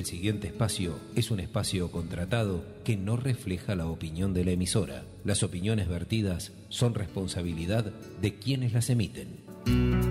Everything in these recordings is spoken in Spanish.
El siguiente espacio es un espacio contratado que no refleja la opinión de la emisora. Las opiniones vertidas son responsabilidad de quienes las emiten.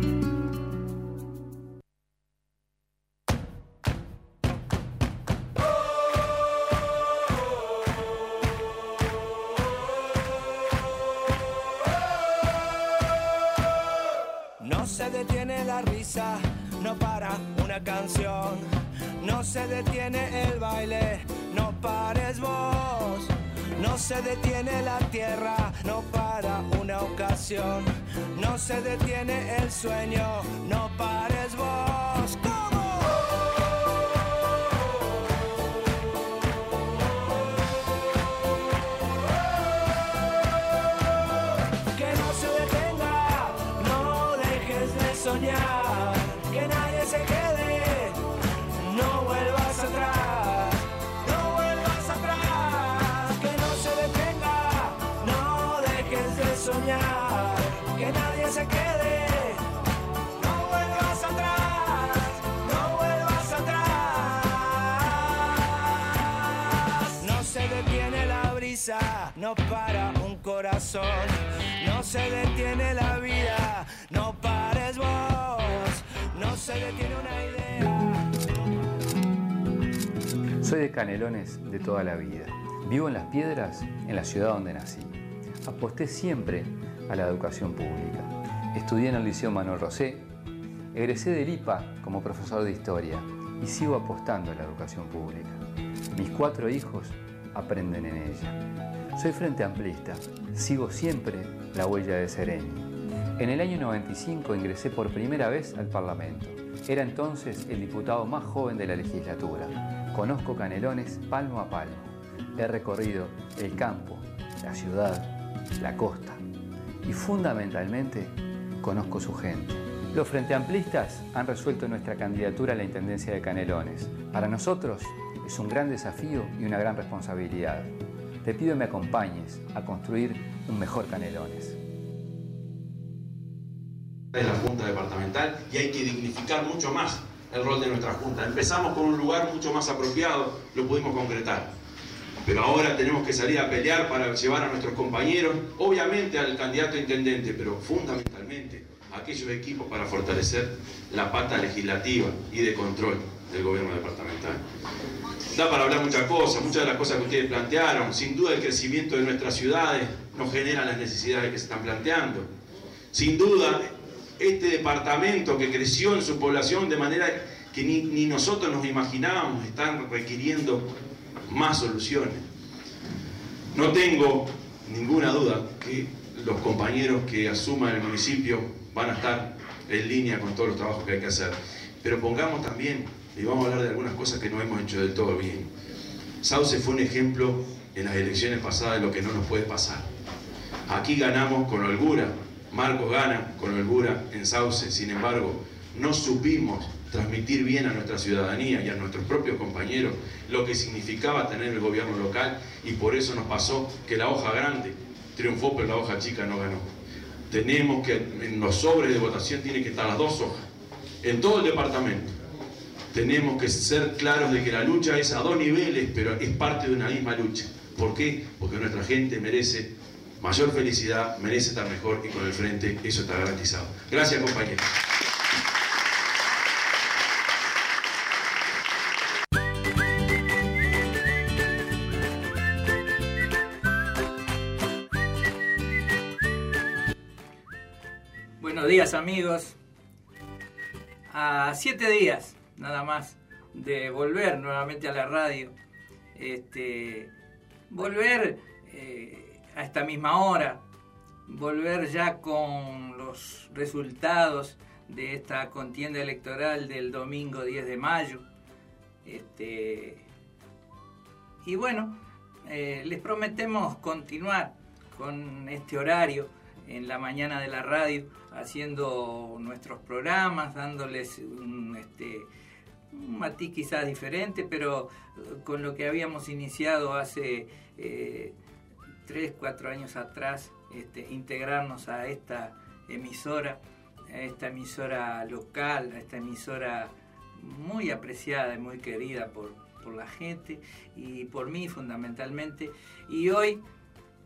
En la ciudad donde nací. Aposté siempre a la educación pública. Estudié en el Liceo Manuel Rosé, egresé del IPA como profesor de historia y sigo apostando a la educación pública. Mis cuatro hijos aprenden en ella. Soy frente amplista, sigo siempre la huella de Sereni. En el año 95 ingresé por primera vez al Parlamento. Era entonces el diputado más joven de la legislatura. Conozco Canelones palmo a palmo. He recorrido el campo, la ciudad, la costa y fundamentalmente conozco su gente. Los Frente Amplistas han resuelto nuestra candidatura a la Intendencia de Canelones. Para nosotros es un gran desafío y una gran responsabilidad. Te pido me acompañes a construir un mejor Canelones. de la Junta Departamental y hay que dignificar mucho más el rol de nuestra Junta. Empezamos con un lugar mucho más apropiado, lo pudimos concretar. Pero ahora tenemos que salir a pelear para llevar a nuestros compañeros, obviamente al candidato a intendente, pero fundamentalmente a aquellos equipos para fortalecer la pata legislativa y de control del gobierno departamental. Da para hablar muchas cosas, muchas de las cosas que ustedes plantearon. Sin duda el crecimiento de nuestras ciudades nos genera las necesidades que se están planteando. Sin duda este departamento que creció en su población de manera que ni, ni nosotros nos imaginábamos, están requiriendo más soluciones. No tengo ninguna duda que los compañeros que asuman el municipio van a estar en línea con todos los trabajos que hay que hacer. Pero pongamos también, y vamos a hablar de algunas cosas que no hemos hecho del todo bien. Sauce fue un ejemplo en las elecciones pasadas de lo que no nos puede pasar. Aquí ganamos con holgura, Marcos gana con holgura en Sauce, sin embargo, no supimos transmitir bien a nuestra ciudadanía y a nuestros propios compañeros lo que significaba tener el gobierno local y por eso nos pasó que la hoja grande triunfó pero la hoja chica no ganó. Tenemos que, en los sobres de votación tienen que estar las dos hojas, en todo el departamento. Tenemos que ser claros de que la lucha es a dos niveles, pero es parte de una misma lucha. ¿Por qué? Porque nuestra gente merece mayor felicidad, merece estar mejor y con el frente eso está garantizado. Gracias compañeros. Amigos. A siete días nada más de volver nuevamente a la radio. Este, volver eh, a esta misma hora. Volver ya con los resultados de esta contienda electoral del domingo 10 de mayo. Este, y bueno, eh, les prometemos continuar con este horario en la mañana de la radio, haciendo nuestros programas, dándoles un, este, matiz quizás diferente, pero eh, con lo que habíamos iniciado hace eh, tres, cuatro años atrás, este, integrarnos a esta emisora, a esta emisora local, a esta emisora muy apreciada y muy querida por, por la gente y por mí fundamentalmente. Y hoy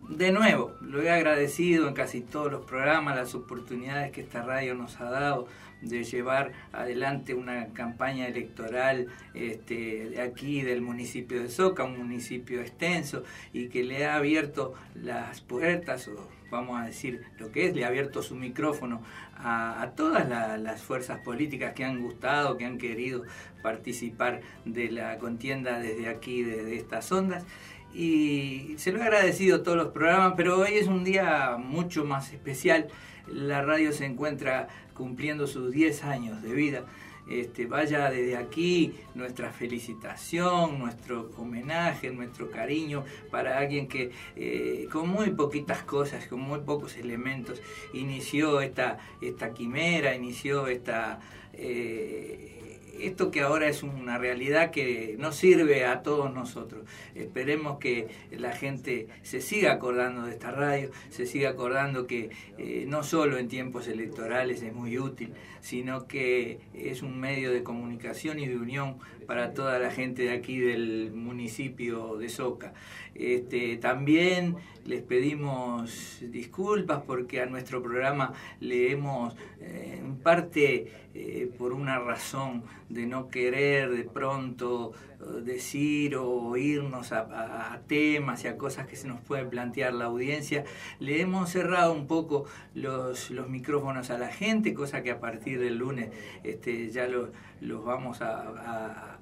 de nuevo, lo he agradecido en casi todos los programas, las oportunidades que esta radio nos ha dado de llevar adelante una campaña electoral este, aquí del municipio de Soca, un municipio extenso y que le ha abierto las puertas, o vamos a decir lo que es, le ha abierto su micrófono a, todas las fuerzas políticas que han gustado, que han querido participar de la contienda desde aquí, desde estas ondas y se lo he agradecido todos los programas, pero hoy es un día mucho más especial. La radio se encuentra cumpliendo sus 10 años de vida. Este, vaya desde aquí nuestra felicitación, nuestro homenaje, nuestro cariño para alguien que eh, con muy poquitas cosas, con muy pocos elementos, inició esta, esta quimera, inició esta... Eh, esto que ahora es una realidad que nos sirve a todos nosotros. Esperemos que la gente se siga acordando de esta radio, se siga acordando que eh, no solo en tiempos electorales es muy útil, sino que es un medio de comunicación y de unión para toda la gente de aquí del municipio de Soca. Este, también les pedimos disculpas porque a nuestro programa le hemos, eh, en parte eh, por una razón de no querer de pronto eh, decir o irnos a, temas y a cosas que se nos puede plantear la audiencia, le hemos cerrado un poco los, micrófonos a la gente, cosa que a partir del lunes este, ya los, vamos a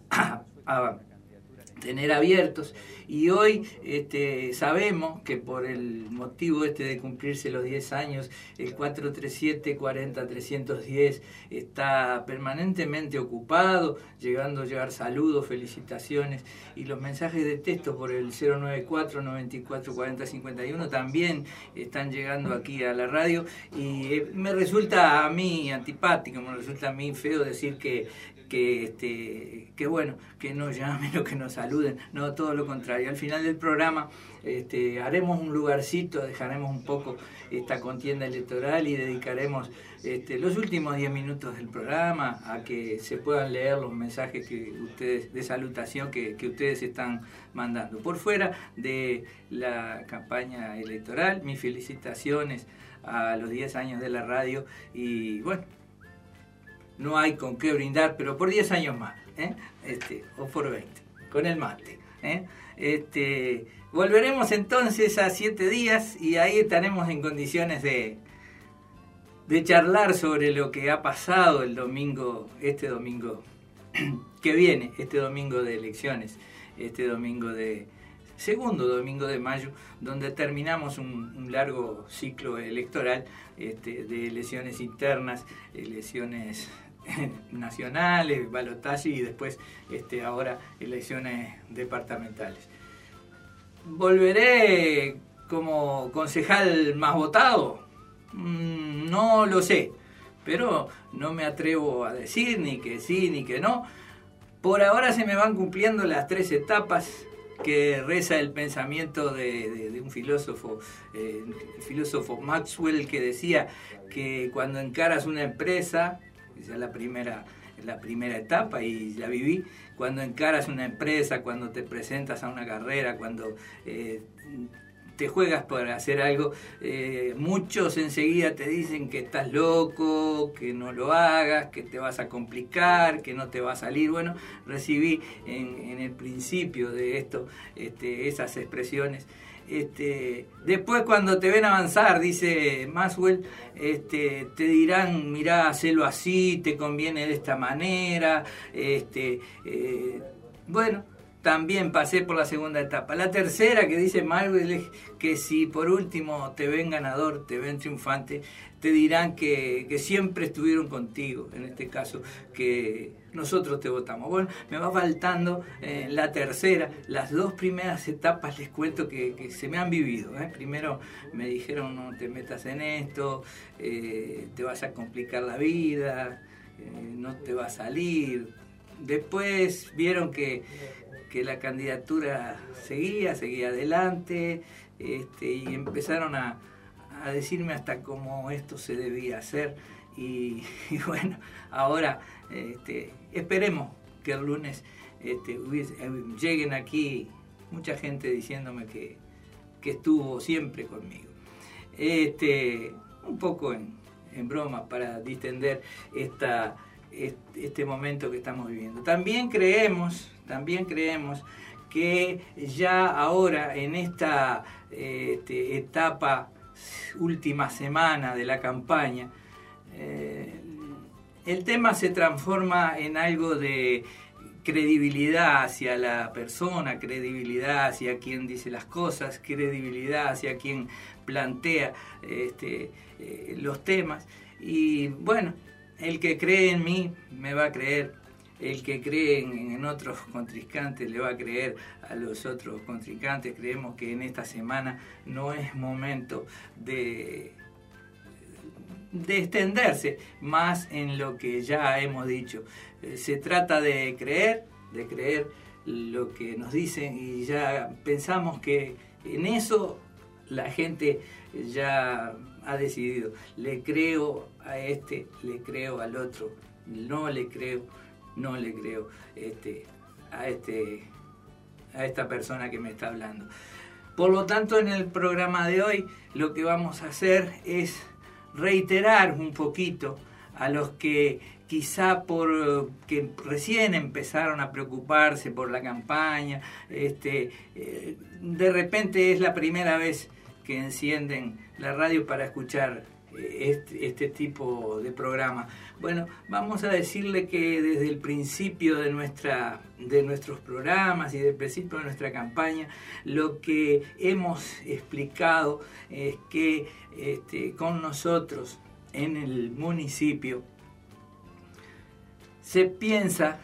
tener abiertos. Y hoy este, sabemos que por el motivo este de cumplirse los 10 años el 437 40 310 está permanentemente ocupado llegando a llegar saludos felicitaciones y los mensajes de texto por el 094 94 40 51 también están llegando aquí a la radio. Y eh, me resulta a mí antipático me resulta a mí feo decir que que, este, que bueno, que nos llamen o que nos saluden, no, todo lo contrario. Al final del programa este, haremos un lugarcito, dejaremos un poco esta contienda electoral y dedicaremos este, los últimos 10 minutos del programa a que se puedan leer los mensajes que ustedes de salutación que, que ustedes están mandando. Por fuera de la campaña electoral, mis felicitaciones a los 10 años de la radio y bueno, no hay con qué brindar, pero por 10 años más, ¿eh? este, o por 20, con el mate. ¿eh? Este, volveremos entonces a 7 días y ahí estaremos en condiciones de, de charlar sobre lo que ha pasado el domingo, este domingo que viene, este domingo de elecciones, este domingo de segundo domingo de mayo, donde terminamos un, largo ciclo electoral este, de elecciones internas, elecciones nacionales, balotaje y después este, ahora elecciones departamentales. ¿Volveré como concejal más votado? Mm, no lo sé, pero no me atrevo a decir ni que sí ni que no. Por ahora se me van cumpliendo las tres etapas que reza el pensamiento de, un filósofo, eh, filósofo Maxwell, que decía que cuando encaras una empresa, esa es la primera, la primera etapa y la viví. Cuando encaras una empresa, cuando te presentas a una carrera, cuando eh, te juegas por hacer algo, eh, muchos enseguida te dicen que estás loco, que no lo hagas, que te vas a complicar, que no te va a salir. Bueno, recibí en, el principio de esto este, esas expresiones. Este, después cuando te ven avanzar, dice Maswell, este, te dirán, mirá, hacelo así, te conviene de esta manera. Este, eh, bueno, también pasé por la segunda etapa. La tercera que dice Maswell es que si por último te ven ganador, te ven triunfante, te dirán que siempre estuvieron contigo, en este caso, que nosotros te votamos. Bueno, me va faltando eh, la tercera, las dos primeras etapas les cuento que, se me han vivido. ¿eh? Primero me dijeron no te metas en esto, eh, te vas a complicar la vida, no te va a salir. Después vieron que, la candidatura seguía, seguía adelante, este, y empezaron a, a decirme hasta cómo esto se debía hacer Y, bueno, ahora este, esperemos que el lunes este, eh, lleguen aquí mucha gente diciéndome que, que estuvo siempre conmigo. Este, un poco en, en broma para distender esta, este, este momento que estamos viviendo. También creemos, también creemos que ya ahora en esta este, etapa última semana de la campaña, eh, el tema se transforma en algo de credibilidad hacia la persona, credibilidad hacia quien dice las cosas, credibilidad hacia quien plantea este, eh, los temas. Y bueno, el que cree en mí me va a creer, el que cree en, en otros contrincantes le va a creer a los otros contrincantes. Creemos que en esta semana no es momento de de extenderse más en lo que ya hemos dicho. Eh, Se trata de creer, de creer lo que nos dicen y ya pensamos que en eso la gente ya ha decidido. Le creo a este, le creo al otro, no le creo, no le creo este, a, este, a esta persona que me está hablando. Por lo tanto, en el programa de hoy lo que vamos a hacer es reiterar un poquito a los que quizá por que recién empezaron a preocuparse por la campaña, este, eh, de repente es la primera vez que encienden la radio para escuchar eh, este, este tipo de programa. Bueno, vamos a decirle que desde el principio de, nuestra, de nuestros programas y del principio de nuestra campaña, lo que hemos explicado es que este, con nosotros en el municipio se piensa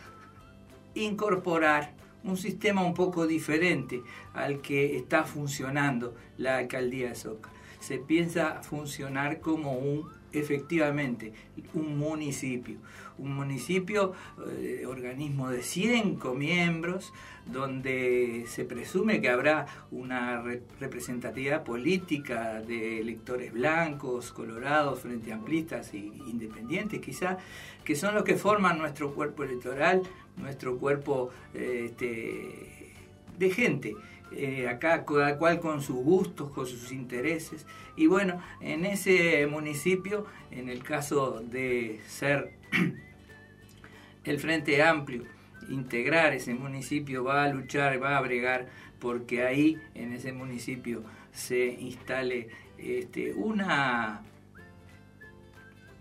incorporar un sistema un poco diferente al que está funcionando la alcaldía de Soca. Se piensa funcionar como un efectivamente un municipio, un municipio eh, organismo de 5 miembros donde se presume que habrá una re representatividad política de electores blancos, colorados, frente amplistas e independientes quizá, que son los que forman nuestro cuerpo electoral, nuestro cuerpo eh, este, de gente. Eh, acá cada cual con sus gustos, con sus intereses. Y bueno, en ese municipio, en el caso de ser el Frente Amplio, integrar ese municipio, va a luchar, va a bregar, porque ahí en ese municipio se instale este, una,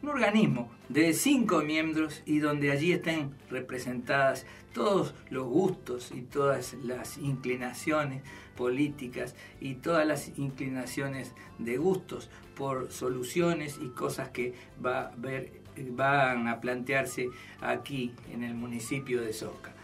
un organismo de cinco miembros y donde allí estén representadas todos los gustos y todas las inclinaciones políticas y todas las inclinaciones de gustos por soluciones y cosas que va a ver, van a plantearse aquí en el municipio de Soca.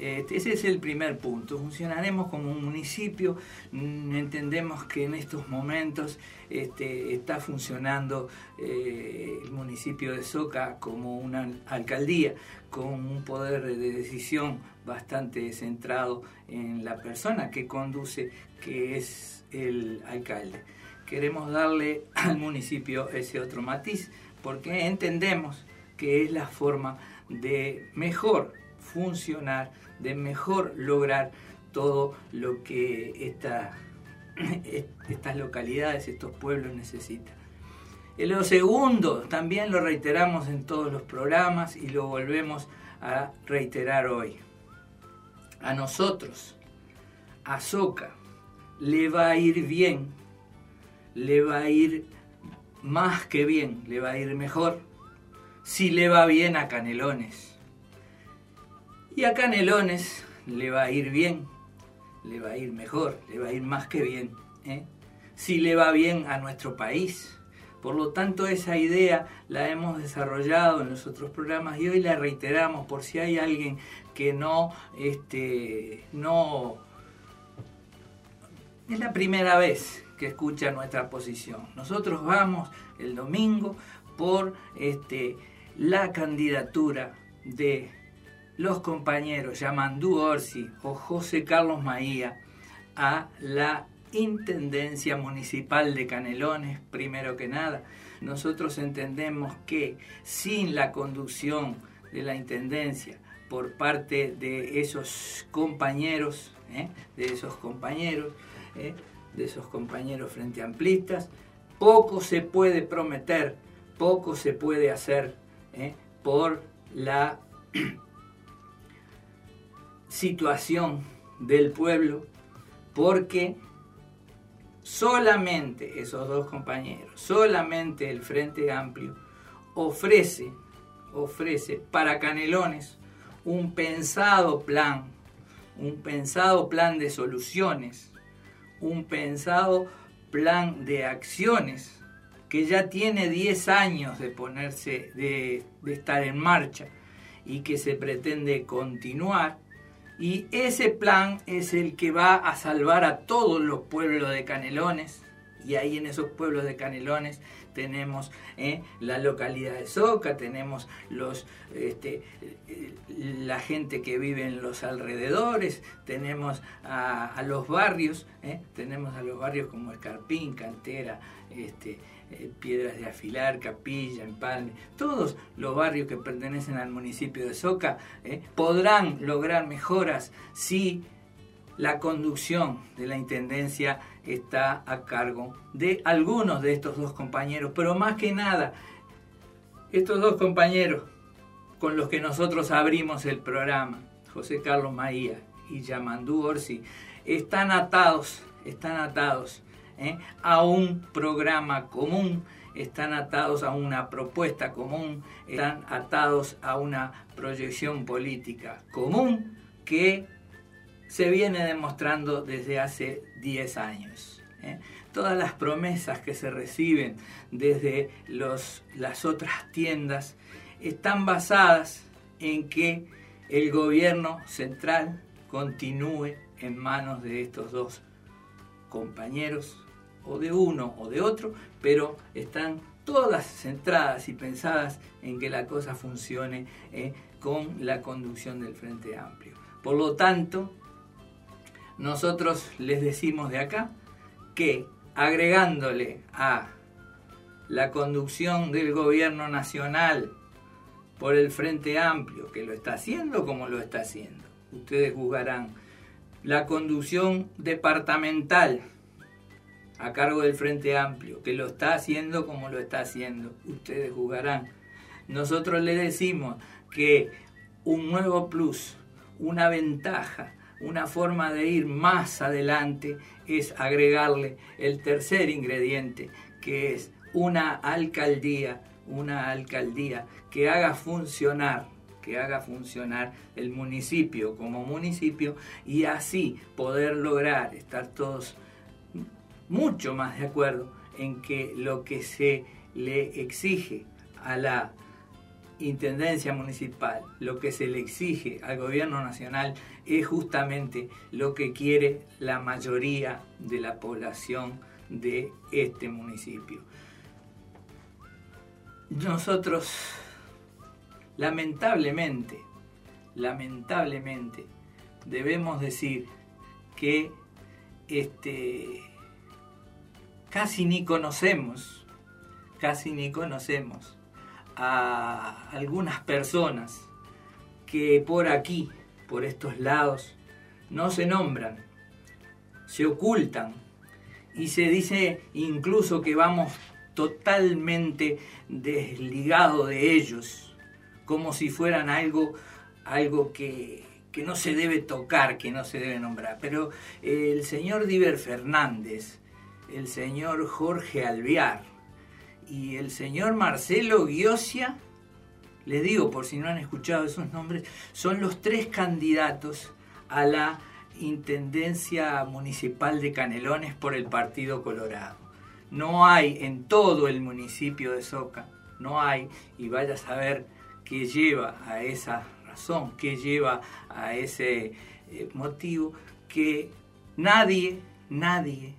Este, ese es el primer punto. Funcionaremos como un municipio. Mm, Entendemos que en estos momentos este, está funcionando eh, el municipio de Soca como una alcaldía, con un poder de decisión bastante centrado en la persona que conduce, que es el alcalde. Queremos darle al municipio ese otro matiz, porque entendemos que es la forma de mejor funcionar, de mejor lograr todo lo que esta, estas localidades, estos pueblos necesitan. Y lo segundo, también lo reiteramos en todos los programas y lo volvemos a reiterar hoy. A nosotros, a Soca, le va a ir bien, le va a ir más que bien, le va a ir mejor, si le va bien a Canelones. Y a Canelones le va a ir bien, le va a ir mejor, le va a ir más que bien, ¿eh? si le va bien a nuestro país. Por lo tanto, esa idea la hemos desarrollado en los otros programas y hoy la reiteramos por si hay alguien que no, este, no, es la primera vez que escucha nuestra posición. Nosotros vamos el domingo por este, la candidatura de los compañeros Yamandú Orsi o José Carlos Maía a la Intendencia Municipal de Canelones, primero que nada. nosotros entendemos que sin la conducción de la Intendencia por parte de esos compañeros, ¿eh? de esos compañeros, ¿eh? de esos compañeros frente amplistas, poco se puede prometer, poco se puede hacer ¿eh? por la situación del pueblo, porque solamente esos dos compañeros, solamente el Frente Amplio ofrece, ofrece para Canelones un pensado plan, un pensado plan de soluciones, un pensado plan de acciones que ya tiene 10 años de ponerse, de, de estar en marcha y que se pretende continuar. Y ese plan es el que va a salvar a todos los pueblos de Canelones. Y ahí en esos pueblos de Canelones tenemos eh, la localidad de Soca, tenemos los, este, la gente que vive en los alrededores, tenemos a, los barrios, eh, tenemos a los barrios como Escarpín, Cantera, este, eh, Piedras de Afilar, Capilla, Empalme, todos los barrios que pertenecen al municipio de Soca podrán lograr mejoras si la conducción de la Intendencia está a cargo de algunos de estos dos compañeros, pero más que nada, estos dos compañeros con los que nosotros abrimos el programa, José Carlos Maía y Yamandú Orsi, están atados, están atados ¿eh? a un programa común, están atados a una propuesta común, están atados a una proyección política común que se viene demostrando desde hace 10 años. ¿eh? Todas las promesas que se reciben desde los, las otras tiendas están basadas en que el gobierno central continúe en manos de estos dos compañeros, o de uno o de otro, pero están todas centradas y pensadas en que la cosa funcione ¿eh? con la conducción del Frente Amplio. Por lo tanto, nosotros les decimos de acá que agregándole a la conducción del gobierno nacional por el Frente Amplio, que lo está haciendo como lo está haciendo, ustedes juzgarán, la conducción departamental a cargo del Frente Amplio, que lo está haciendo como lo está haciendo, ustedes juzgarán. Nosotros les decimos que un nuevo plus, una ventaja, una forma de ir más adelante es agregarle el tercer ingrediente, que es una alcaldía, una alcaldía que haga funcionar que haga funcionar el municipio como municipio y así poder lograr estar todos mucho más de acuerdo en que lo que se le exige a la Intendencia Municipal, lo que se le exige al Gobierno Nacional es justamente lo que quiere la mayoría de la población de este municipio. Nosotros, lamentablemente, lamentablemente, debemos decir que este, casi ni conocemos, casi ni conocemos a algunas personas que por aquí, por estos lados, no se nombran, se ocultan y se dice incluso que vamos totalmente desligados de ellos, como si fueran algo, algo que, que no se debe tocar, que no se debe nombrar. Pero el señor Diver Fernández, el señor Jorge Alviar, y el señor Marcelo Giosia, les digo por si no han escuchado esos nombres, son los tres candidatos a la Intendencia Municipal de Canelones por el Partido Colorado. No hay en todo el municipio de Soca, no hay, y vaya a saber qué lleva a esa razón, qué lleva a ese eh, motivo, que nadie, nadie,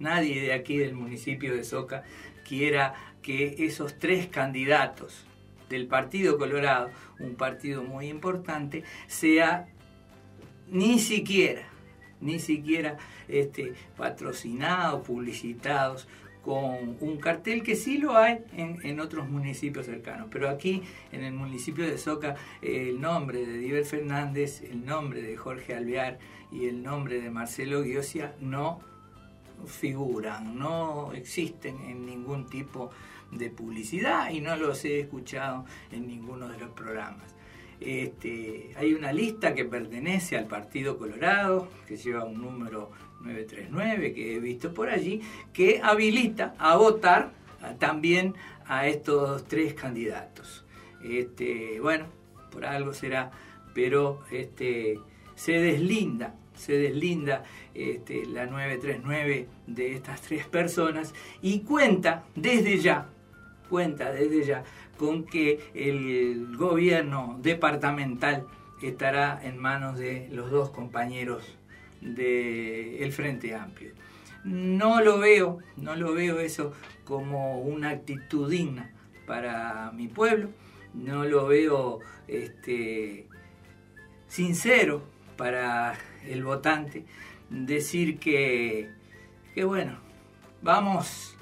nadie de aquí del municipio de Soca quiera que esos tres candidatos del Partido Colorado, un partido muy importante, sea ni siquiera, ni siquiera este, patrocinados, publicitados con un cartel que sí lo hay en, otros municipios cercanos, pero aquí en el municipio de Soca el nombre de Diver Fernández, el nombre de Jorge Alvear y el nombre de Marcelo Giosia no figuran, no existen en ningún tipo de publicidad y no los he escuchado en ninguno de los programas. Este, hay una lista que pertenece al Partido Colorado, que lleva un número 939 que he visto por allí, que habilita a votar también a estos tres candidatos. Este, bueno, por algo será, pero este, se deslinda, se deslinda este, la 939 de estas tres personas y cuenta desde ya, cuenta desde ya con que el gobierno departamental estará en manos de los dos compañeros del Frente Amplio. No lo veo, no lo veo eso como una actitud digna para mi pueblo, no lo veo este, sincero para el votante decir que, que bueno, vamos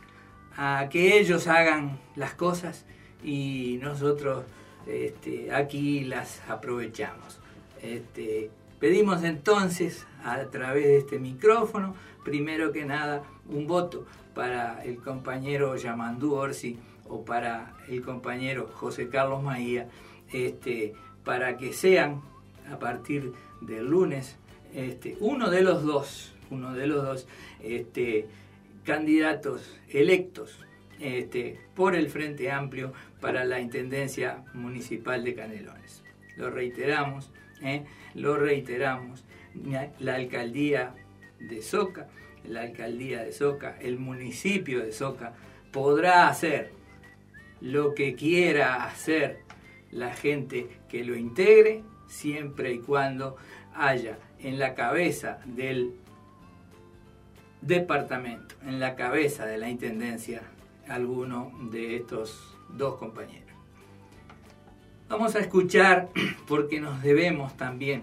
a que ellos hagan las cosas y nosotros este, aquí las aprovechamos. Este, pedimos entonces a través de este micrófono, primero que nada, un voto para el compañero Yamandú Orsi o para el compañero José Carlos Maía, este, para que sean a partir del lunes este, uno de los dos, uno de los dos este, candidatos electos este, por el Frente Amplio para la Intendencia Municipal de Canelones. Lo reiteramos, ¿eh? lo reiteramos, la alcaldía de Soca, la alcaldía de Soca, el municipio de Soca, podrá hacer lo que quiera hacer la gente que lo integre, siempre y cuando haya en la cabeza del departamento, en la cabeza de la intendencia, alguno de estos dos compañeros. Vamos a escuchar, porque nos debemos también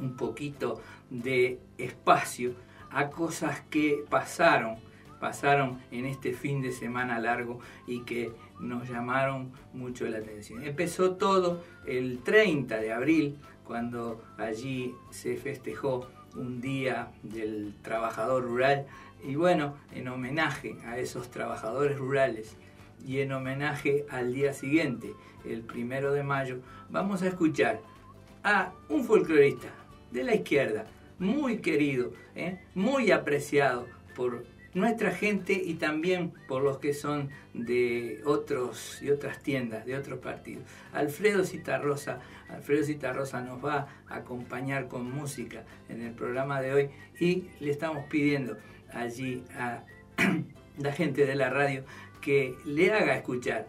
un poquito de espacio a cosas que pasaron, pasaron en este fin de semana largo y que nos llamaron mucho la atención. Empezó todo el 30 de abril, cuando allí se festejó un día del trabajador rural y bueno, en homenaje a esos trabajadores rurales y en homenaje al día siguiente, el primero de mayo, vamos a escuchar a un folclorista de la izquierda, muy querido, ¿eh? muy apreciado por nuestra gente y también por los que son de otros y otras tiendas, de otros partidos. Alfredo Citarrosa, Alfredo Citarrosa nos va a acompañar con música en el programa de hoy y le estamos pidiendo allí a la gente de la radio que le haga escuchar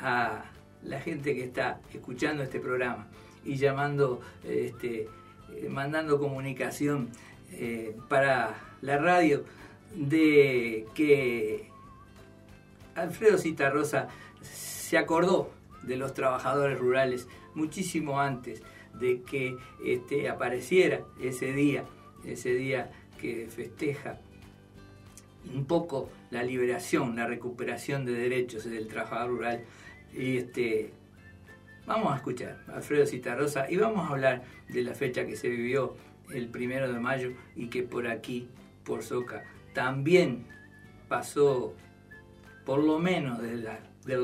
a la gente que está escuchando este programa y llamando, este, eh, mandando comunicación eh, para la radio de que Alfredo Citarrosa se acordó de los trabajadores rurales muchísimo antes de que este, apareciera ese día, ese día que festeja un poco la liberación, la recuperación de derechos del trabajador rural. Y este, vamos a escuchar a Alfredo Citarrosa y vamos a hablar de la fecha que se vivió el primero de mayo y que por aquí, por Soca, también pasó, por lo menos del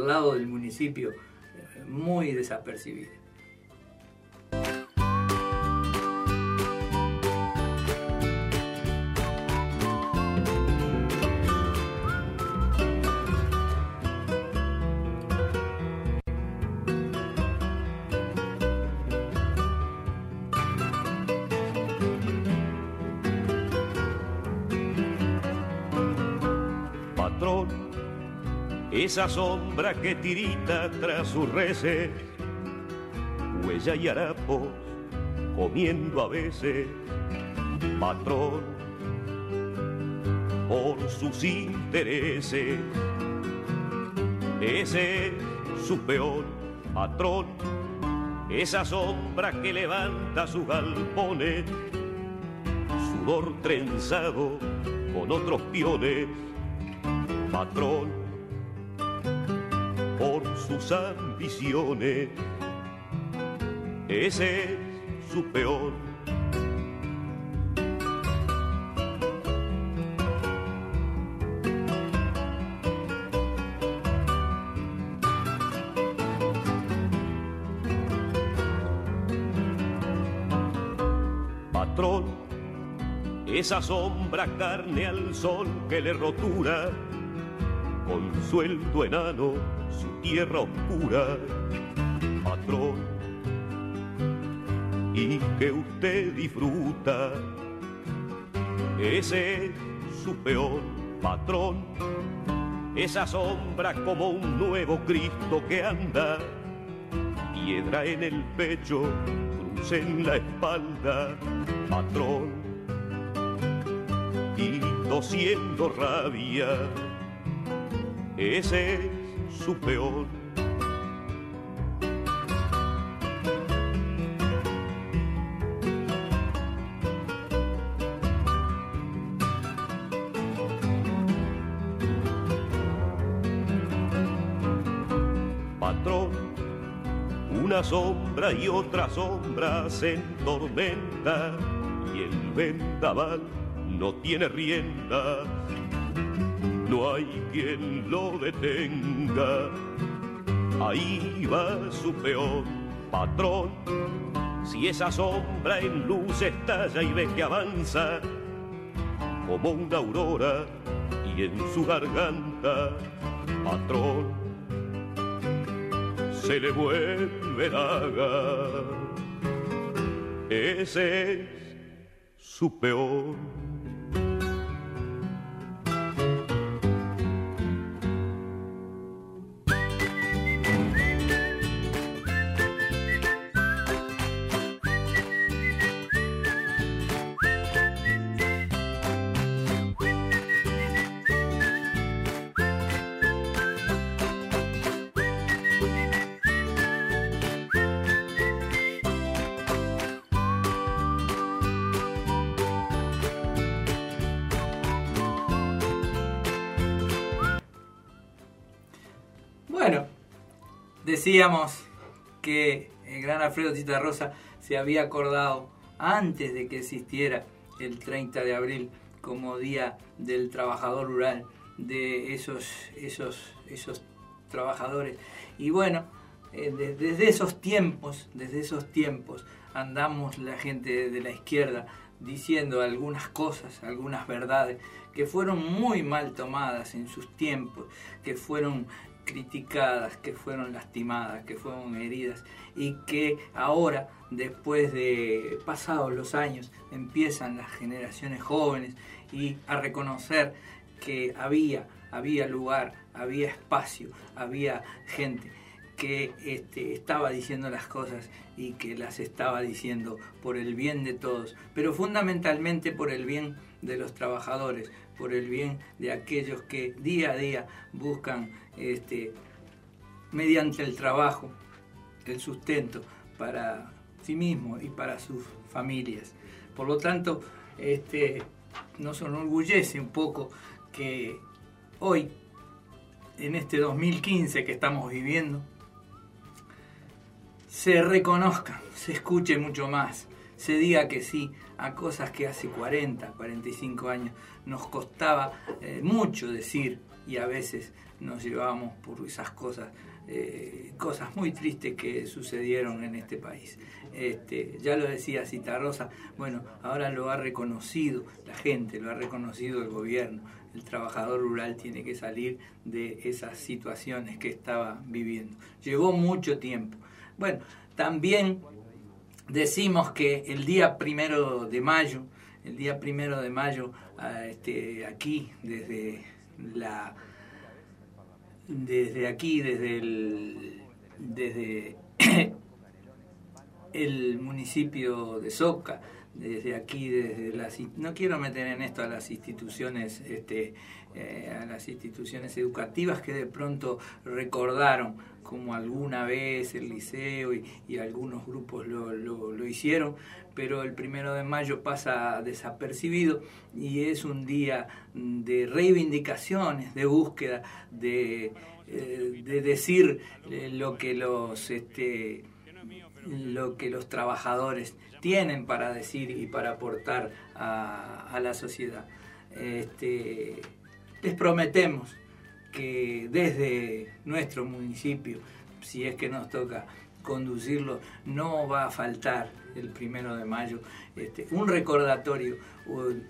lado del municipio, eh, muy desapercibida. Esa sombra que tirita tras su reces, huella y harapos comiendo a veces, patrón, por sus intereses. Ese es su peor patrón, esa sombra que levanta sus galpones, sudor trenzado con otros piones patrón, por sus ambiciones. Ese es su peor. Patrón, esa sombra carne al sol que le rotura, con sueldo enano su tierra oscura, patrón, y que usted disfruta, ese es su peor patrón, esa sombra como un nuevo Cristo que anda, piedra en el pecho, cruz en la espalda, patrón y tosiendo rabia. Ese es su peor. Patrón, una sombra y otra sombra se entormenta y el vendaval no tiene rienda, no hay quien lo detenga. Ahí va su peor patrón. Si esa sombra en luz estalla y ve que avanza como una aurora y en su garganta, patrón, se le vuelve daga. Ese es su peor. Decíamos que el gran Alfredo Tita Rosa se había acordado antes de que existiera el 30 de abril como Día del Trabajador Rural, de esos, esos, esos trabajadores. Y bueno, eh, de- desde esos tiempos, desde esos tiempos, andamos la gente de la izquierda diciendo algunas cosas, algunas verdades que fueron muy mal tomadas en sus tiempos, que fueron criticadas, que fueron lastimadas, que fueron heridas y que ahora, después de pasados los años, empiezan las generaciones jóvenes y a reconocer que había, había lugar, había espacio, había gente que este, estaba diciendo las cosas y que las estaba diciendo por el bien de todos, pero fundamentalmente por el bien de los trabajadores, por el bien de aquellos que día a día buscan este, mediante el trabajo el sustento para sí mismos y para sus familias. Por lo tanto, este, nos enorgullece un poco que hoy, en este 2015 que estamos viviendo, se reconozca, se escuche mucho más, se diga que sí a cosas que hace 40, 45 años nos costaba eh, mucho decir y a veces nos llevábamos por esas cosas, eh, cosas muy tristes que sucedieron en este país. Este, ya lo decía Citarrosa, bueno, ahora lo ha reconocido la gente, lo ha reconocido el gobierno, el trabajador rural tiene que salir de esas situaciones que estaba viviendo. Llevó mucho tiempo. Bueno, también decimos que el día primero de mayo, el día primero de mayo, ah, este, aquí, desde la desde aquí, desde el, desde el municipio de Soca, desde aquí, desde las no quiero meter en esto a las instituciones, este, eh, a las instituciones educativas que de pronto recordaron como alguna vez el liceo y, algunos grupos lo, lo, hicieron, pero el primero de mayo pasa desapercibido y es un día de reivindicaciones, de búsqueda, de, eh, de decir eh, lo que los este, lo que los trabajadores tienen para decir y para aportar a, la sociedad. Este, les prometemos que desde nuestro municipio, si es que nos toca conducirlo, no va a faltar el primero de mayo este, un recordatorio,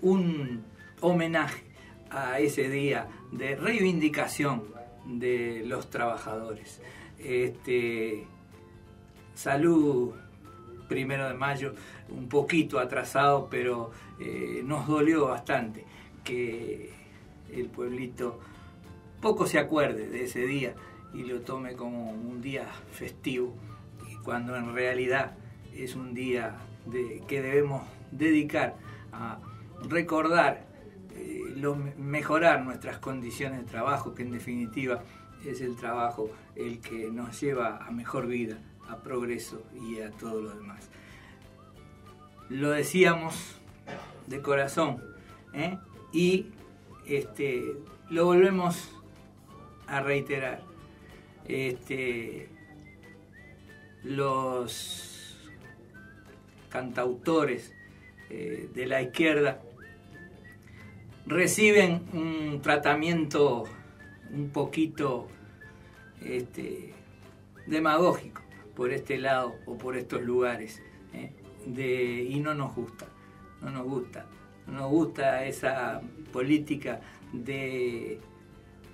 un homenaje a ese día de reivindicación de los trabajadores. Este, salud primero de mayo, un poquito atrasado, pero eh, nos dolió bastante que el pueblito poco se acuerde de ese día y lo tome como un día festivo, cuando en realidad es un día que debemos dedicar a recordar, eh, mejorar nuestras condiciones de trabajo, que en definitiva es el trabajo el que nos lleva a mejor vida a progreso y a todo lo demás. Lo decíamos de corazón ¿eh? y este, lo volvemos a reiterar. Este, los cantautores eh, de la izquierda reciben un tratamiento un poquito este, demagógico por este lado o por estos lugares. ¿eh? Y no nos gusta, no nos gusta. No nos gusta esa política de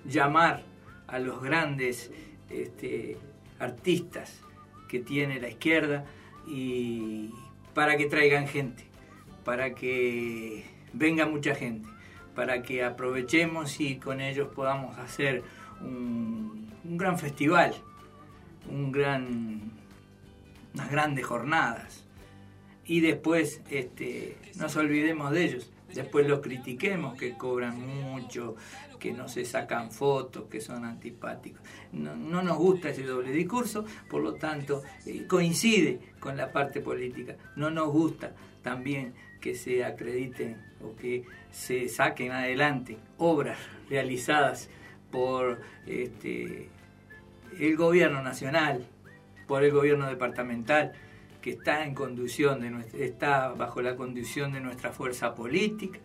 llamar a los grandes este, artistas que tiene la izquierda y para que traigan gente, para que venga mucha gente, para que aprovechemos y con ellos podamos hacer un, gran festival, un gran, unas grandes jornadas. Y después este, no nos olvidemos de ellos. Después los critiquemos, que cobran mucho, que no se sacan fotos, que son antipáticos. No, nos gusta ese doble discurso, por lo tanto, eh, coincide con la parte política. No nos gusta también que se acrediten o que se saquen adelante obras realizadas por este, el gobierno nacional, por el gobierno departamental, que está en conducción de nuestra, está bajo la conducción de nuestra fuerza política,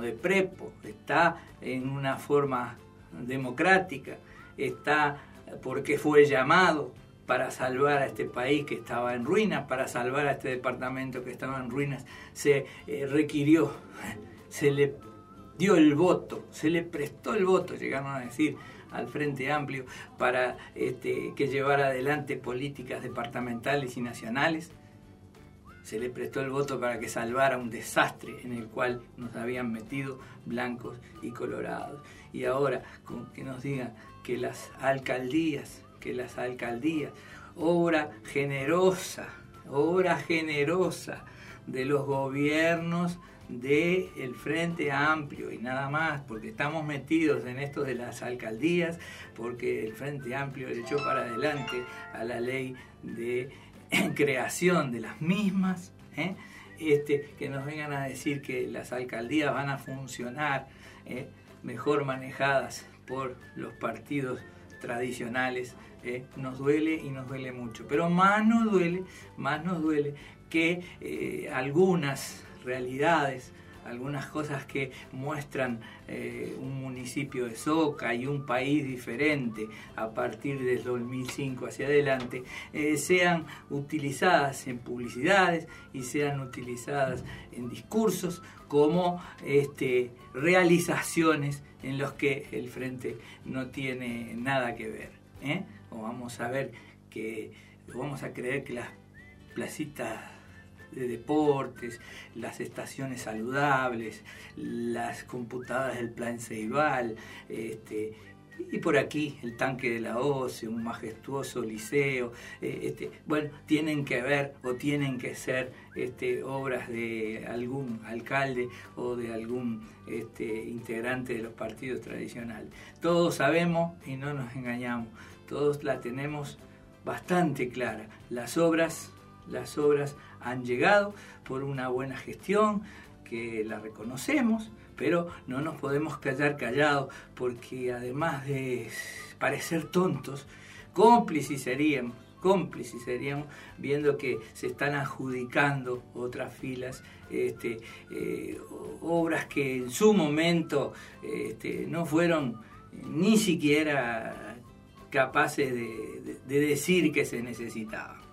de prepo, está en una forma democrática, está porque fue llamado para salvar a este país que estaba en ruinas, para salvar a este departamento que estaba en ruinas, se eh, requirió, se le dio el voto, se le prestó el voto, llegaron a decir, al Frente Amplio para este, que llevara adelante políticas departamentales y nacionales. Se le prestó el voto para que salvara un desastre en el cual nos habían metido blancos y colorados. Y ahora con que nos digan que las alcaldías, que las alcaldías, obra generosa, obra generosa de los gobiernos del el Frente Amplio y nada más, porque estamos metidos en esto de las alcaldías, porque el Frente Amplio le echó para adelante a la ley de creación de las mismas, ¿eh? este, que nos vengan a decir que las alcaldías van a funcionar ¿eh? mejor manejadas por los partidos tradicionales, ¿eh? nos duele y nos duele mucho. Pero más nos duele, más nos duele que algunas realidades, algunas cosas que muestran eh, un municipio de Soca y un país diferente a partir del 2005 hacia adelante, eh, sean utilizadas en publicidades y sean utilizadas en discursos como este, realizaciones en los que el frente no tiene nada que ver. ¿eh? O vamos a ver que, vamos a creer que las placitas de deportes, las estaciones saludables, las computadoras del plan Ceibal, este, y por aquí el tanque de la OCE, un majestuoso liceo, eh, este, bueno, tienen que ver o tienen que ser este, obras de algún alcalde o de algún este, integrante de los partidos tradicionales. Todos sabemos y no nos engañamos, todos la tenemos bastante clara. Las obras, las obras han llegado por una buena gestión que la reconocemos, pero no nos podemos callar callados porque además de parecer tontos, cómplices seríamos, cómplices seríamos viendo que se están adjudicando otras filas, este, eh, obras que en su momento este, no fueron ni siquiera capaces de, decir que se necesitaba.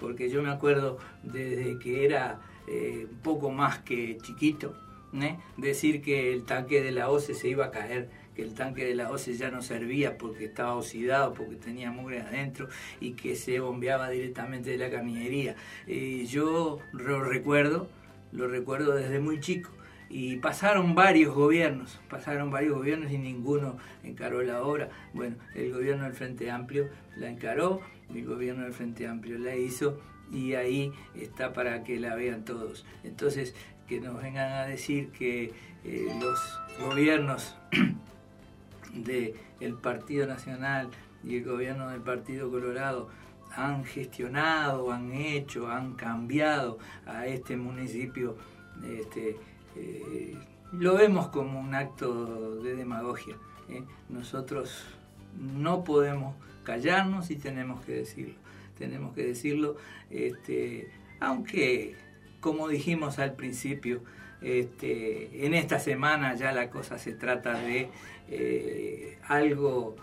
Porque yo me acuerdo desde que era eh, un poco más que chiquito, ¿eh? decir que el tanque de la OCE se iba a caer, que el tanque de la OCE ya no servía porque estaba oxidado, porque tenía mugre adentro y que se bombeaba directamente de la camillería. Eh, yo lo recuerdo, lo recuerdo desde muy chico. Y pasaron varios gobiernos, pasaron varios gobiernos y ninguno encaró la obra. Bueno, el gobierno del Frente Amplio la encaró, el gobierno del Frente Amplio la hizo y ahí está para que la vean todos. Entonces, que nos vengan a decir que eh, los gobiernos del Partido Nacional y el gobierno del Partido Colorado han gestionado, han hecho, han cambiado a este municipio, este, eh, lo vemos como un acto de demagogia. ¿eh? Nosotros no podemos callarnos y tenemos que decirlo. Tenemos que decirlo, este, aunque como dijimos al principio, este, en esta semana ya la cosa se trata de eh, algo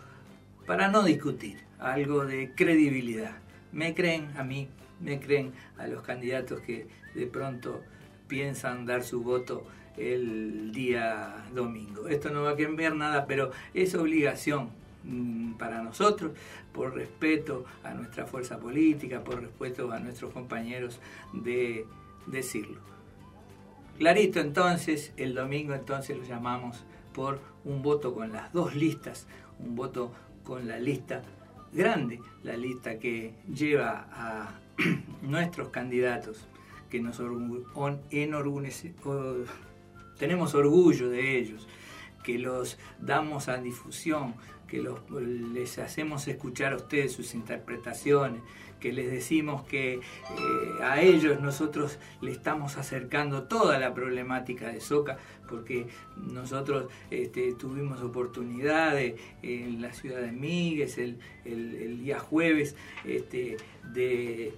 para no discutir, algo de credibilidad. Me creen a mí, me creen a los candidatos que de pronto piensan dar su voto el día domingo. Esto no va a cambiar nada, pero es obligación para nosotros, por respeto a nuestra fuerza política, por respeto a nuestros compañeros de decirlo. Clarito entonces, el domingo entonces lo llamamos por un voto con las dos listas, un voto con la lista grande, la lista que lleva a nuestros candidatos, que nos tenemos orgullo de ellos, que los damos a difusión, que los, les hacemos escuchar a ustedes sus interpretaciones, que les decimos que eh, a ellos nosotros le estamos acercando toda la problemática de Soca, porque nosotros este, tuvimos oportunidad en la ciudad de Migues el, día jueves este, de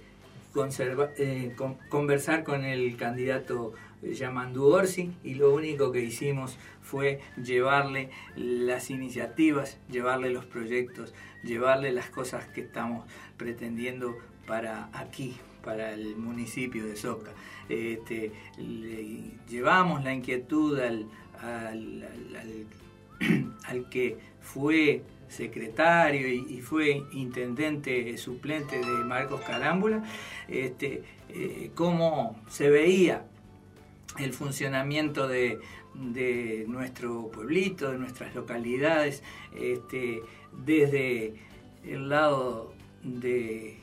eh, conversar con el candidato Yamandu Orsi y lo único que hicimos fue llevarle las iniciativas, llevarle los proyectos, llevarle las cosas que estamos pretendiendo para aquí, para el municipio de Soca. Este, llevamos la inquietud al, al, que fue secretario y, fue intendente suplente de Marcos Carámbula, este, eh, cómo se veía el funcionamiento de, de nuestro pueblito, de nuestras localidades, este, desde el lado de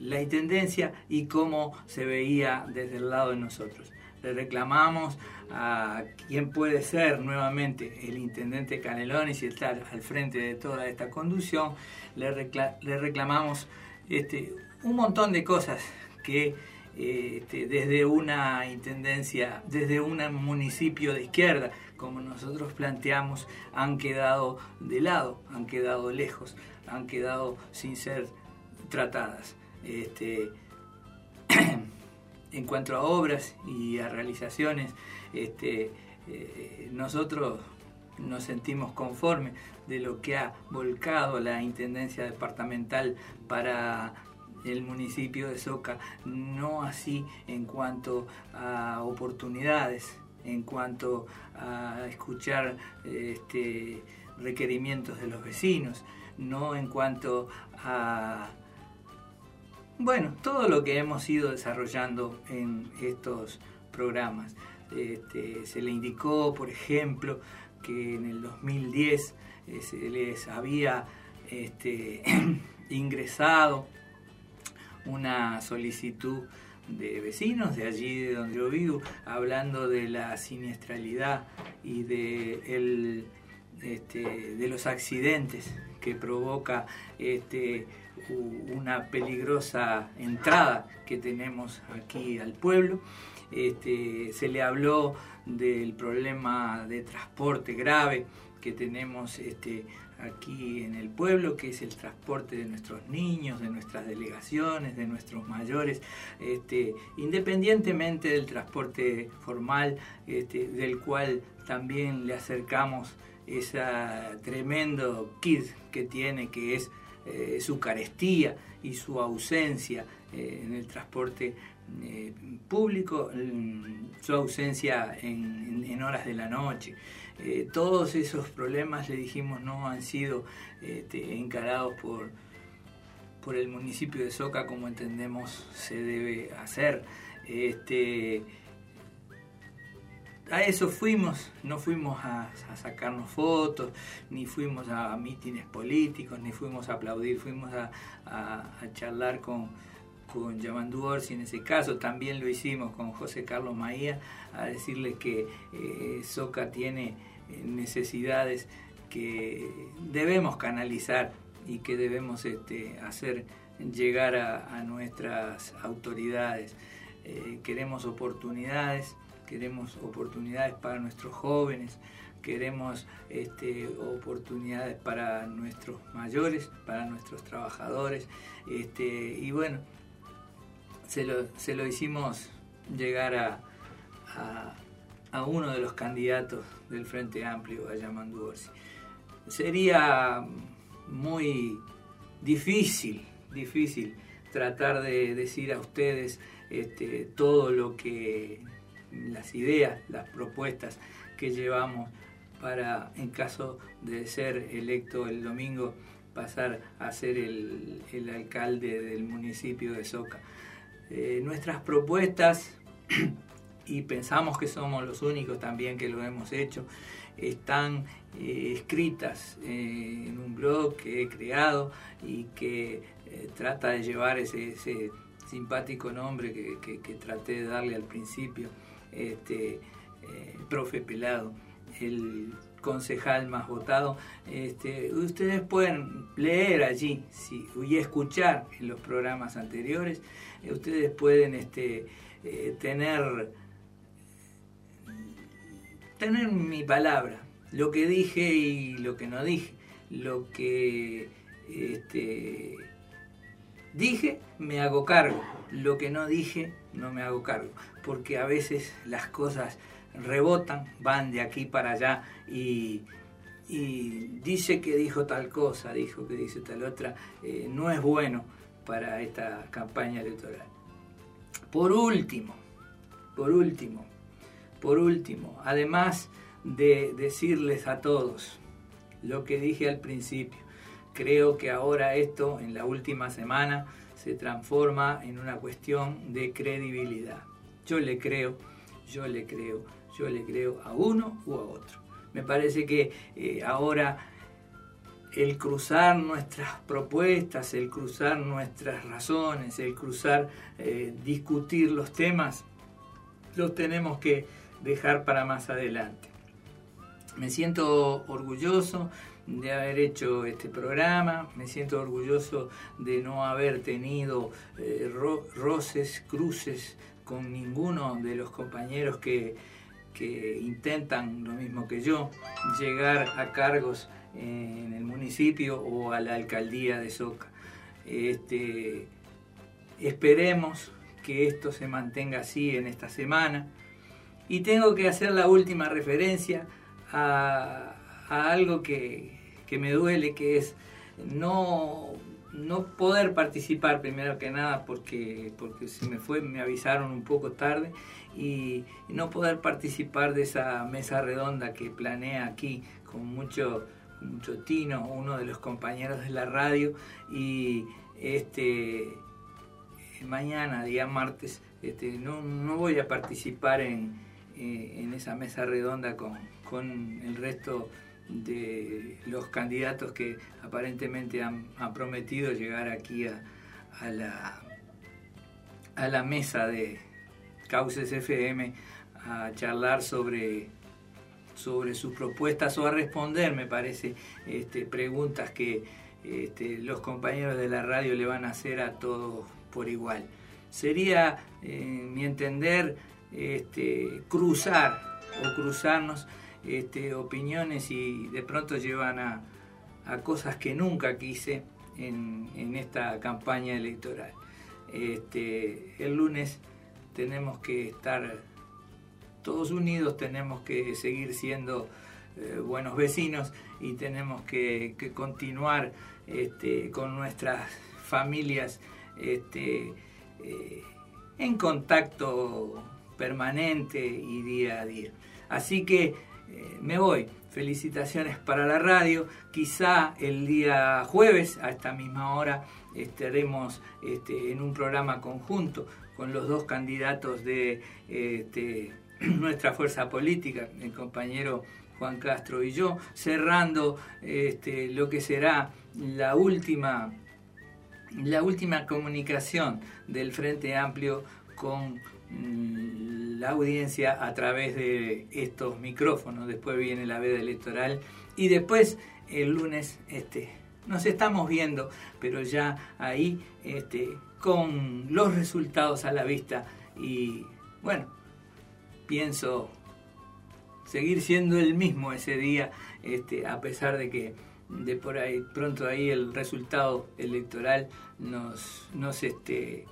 la intendencia y cómo se veía desde el lado de nosotros. Le reclamamos a quien puede ser nuevamente el intendente Canelones y estar al frente de toda esta conducción, le, reclamamos este, un montón de cosas que este, desde una intendencia, desde un municipio de izquierda, como nosotros planteamos, han quedado de lado, han quedado lejos, han quedado sin ser tratadas. Este, en cuanto a obras y a realizaciones, este, eh, nosotros nos sentimos conformes de lo que ha volcado la Intendencia Departamental para el municipio de Soca, no así en cuanto a oportunidades, en cuanto a escuchar este, requerimientos de los vecinos, no en cuanto a, bueno, todo lo que hemos ido desarrollando en estos programas. Este, se le indicó, por ejemplo, que en el 2010 eh, se les había este, ingresado una solicitud de vecinos de allí de donde yo vivo, hablando de la siniestralidad y de, el, este, de los accidentes que provoca este, una peligrosa entrada que tenemos aquí al pueblo. Este, se le habló del problema de transporte grave que tenemos este, aquí en el pueblo, que es el transporte de nuestros niños, de nuestras delegaciones, de nuestros mayores, este, independientemente del transporte formal, este, del cual también le acercamos ese tremendo kit que tiene, que es eh, su carestía y su ausencia eh, en el transporte eh, público, su ausencia en, horas de la noche. Todos esos problemas, le dijimos, no han sido este, encarados por, por el municipio de Soca como entendemos se debe hacer. Este, a eso fuimos, no fuimos a, sacarnos fotos, ni fuimos a, mítines políticos, ni fuimos a aplaudir, fuimos a, charlar con, con Yamandu Orsi en ese caso, también lo hicimos con José Carlos Maía, a decirle que eh, Soca tiene eh, necesidades que debemos canalizar y que debemos este, hacer llegar a, nuestras autoridades. Eh, queremos oportunidades queremos oportunidades para nuestros jóvenes, queremos este, oportunidades para nuestros mayores, para nuestros trabajadores, este, y bueno, se lo, hicimos llegar a, a, uno de los candidatos del Frente Amplio, a Yamandu Orsi. Sería muy difícil, difícil tratar de decir a ustedes este, todo lo que las ideas, las propuestas que llevamos para, en caso de ser electo el domingo, pasar a ser el, alcalde del municipio de Soca. Eh, nuestras propuestas, y pensamos que somos los únicos también que lo hemos hecho, están eh, escritas eh, en un blog que he creado y que trata de llevar ese, simpático nombre que traté de darle al principio este, eh, profe Pelado, el concejal más votado, este, ustedes pueden leer allí y escuchar en los programas anteriores, eh, ustedes pueden este, eh, tener, tener mi palabra, lo que dije y lo que no dije, lo que este, dije me hago cargo, lo que no dije no me hago cargo. Porque a veces las cosas rebotan, van de aquí para allá y, dice que dijo tal cosa, dijo que dice tal otra, eh, no es bueno para esta campaña electoral. Por último, por último, por último, además de decirles a todos lo que dije al principio, creo que ahora esto en la última semana se transforma en una cuestión de credibilidad. Yo le creo, yo le creo, yo le creo a uno u a otro. Me parece que eh, ahora el cruzar nuestras propuestas, el cruzar nuestras razones, el cruzar, eh, discutir los temas, los tenemos que dejar para más adelante. Me siento orgulloso de haber hecho este programa, me siento orgulloso de no haber tenido eh, roces, cruces con ninguno de los compañeros que, intentan lo mismo que yo, llegar a cargos en el municipio o a la alcaldía de Soca. Este, esperemos que esto se mantenga así en esta semana. Y tengo que hacer la última referencia a, algo que, que, me duele, que es no no poder participar primero que nada porque, porque se me fue, me avisaron un poco tarde y, no poder participar de esa mesa redonda que planea aquí con mucho, mucho tino, uno de los compañeros de la radio. Y este mañana, día martes, este, no, no voy a participar en, eh, en esa mesa redonda con, con el resto de los candidatos que aparentemente han, prometido llegar aquí a, la, a la mesa de Cauces FM a charlar sobre, sobre sus propuestas o a responder, me parece, este, preguntas que este, los compañeros de la radio le van a hacer a todos por igual. Sería, en mi entender, este, cruzar o cruzarnos este, opiniones y de pronto llevan a, a cosas que nunca quise en, esta campaña electoral. Este, el lunes tenemos que estar todos unidos, tenemos que seguir siendo eh, buenos vecinos y tenemos que, que continuar este, con nuestras familias este, eh, en contacto permanente y día a día. Así que eh, me voy. Felicitaciones para la radio. Quizá el día jueves, a esta misma hora, estaremos este, en un programa conjunto con los dos candidatos de este, nuestra fuerza política, el compañero Juan Castro y yo, cerrando este, lo que será la última, la última comunicación del Frente Amplio con la audiencia a través de estos micrófonos. Después viene la veda electoral y después el lunes este, nos estamos viendo, pero ya ahí este, con los resultados a la vista y bueno, pienso seguir siendo el mismo ese día, este, a pesar de que de por ahí pronto ahí el resultado electoral nos, nos, este,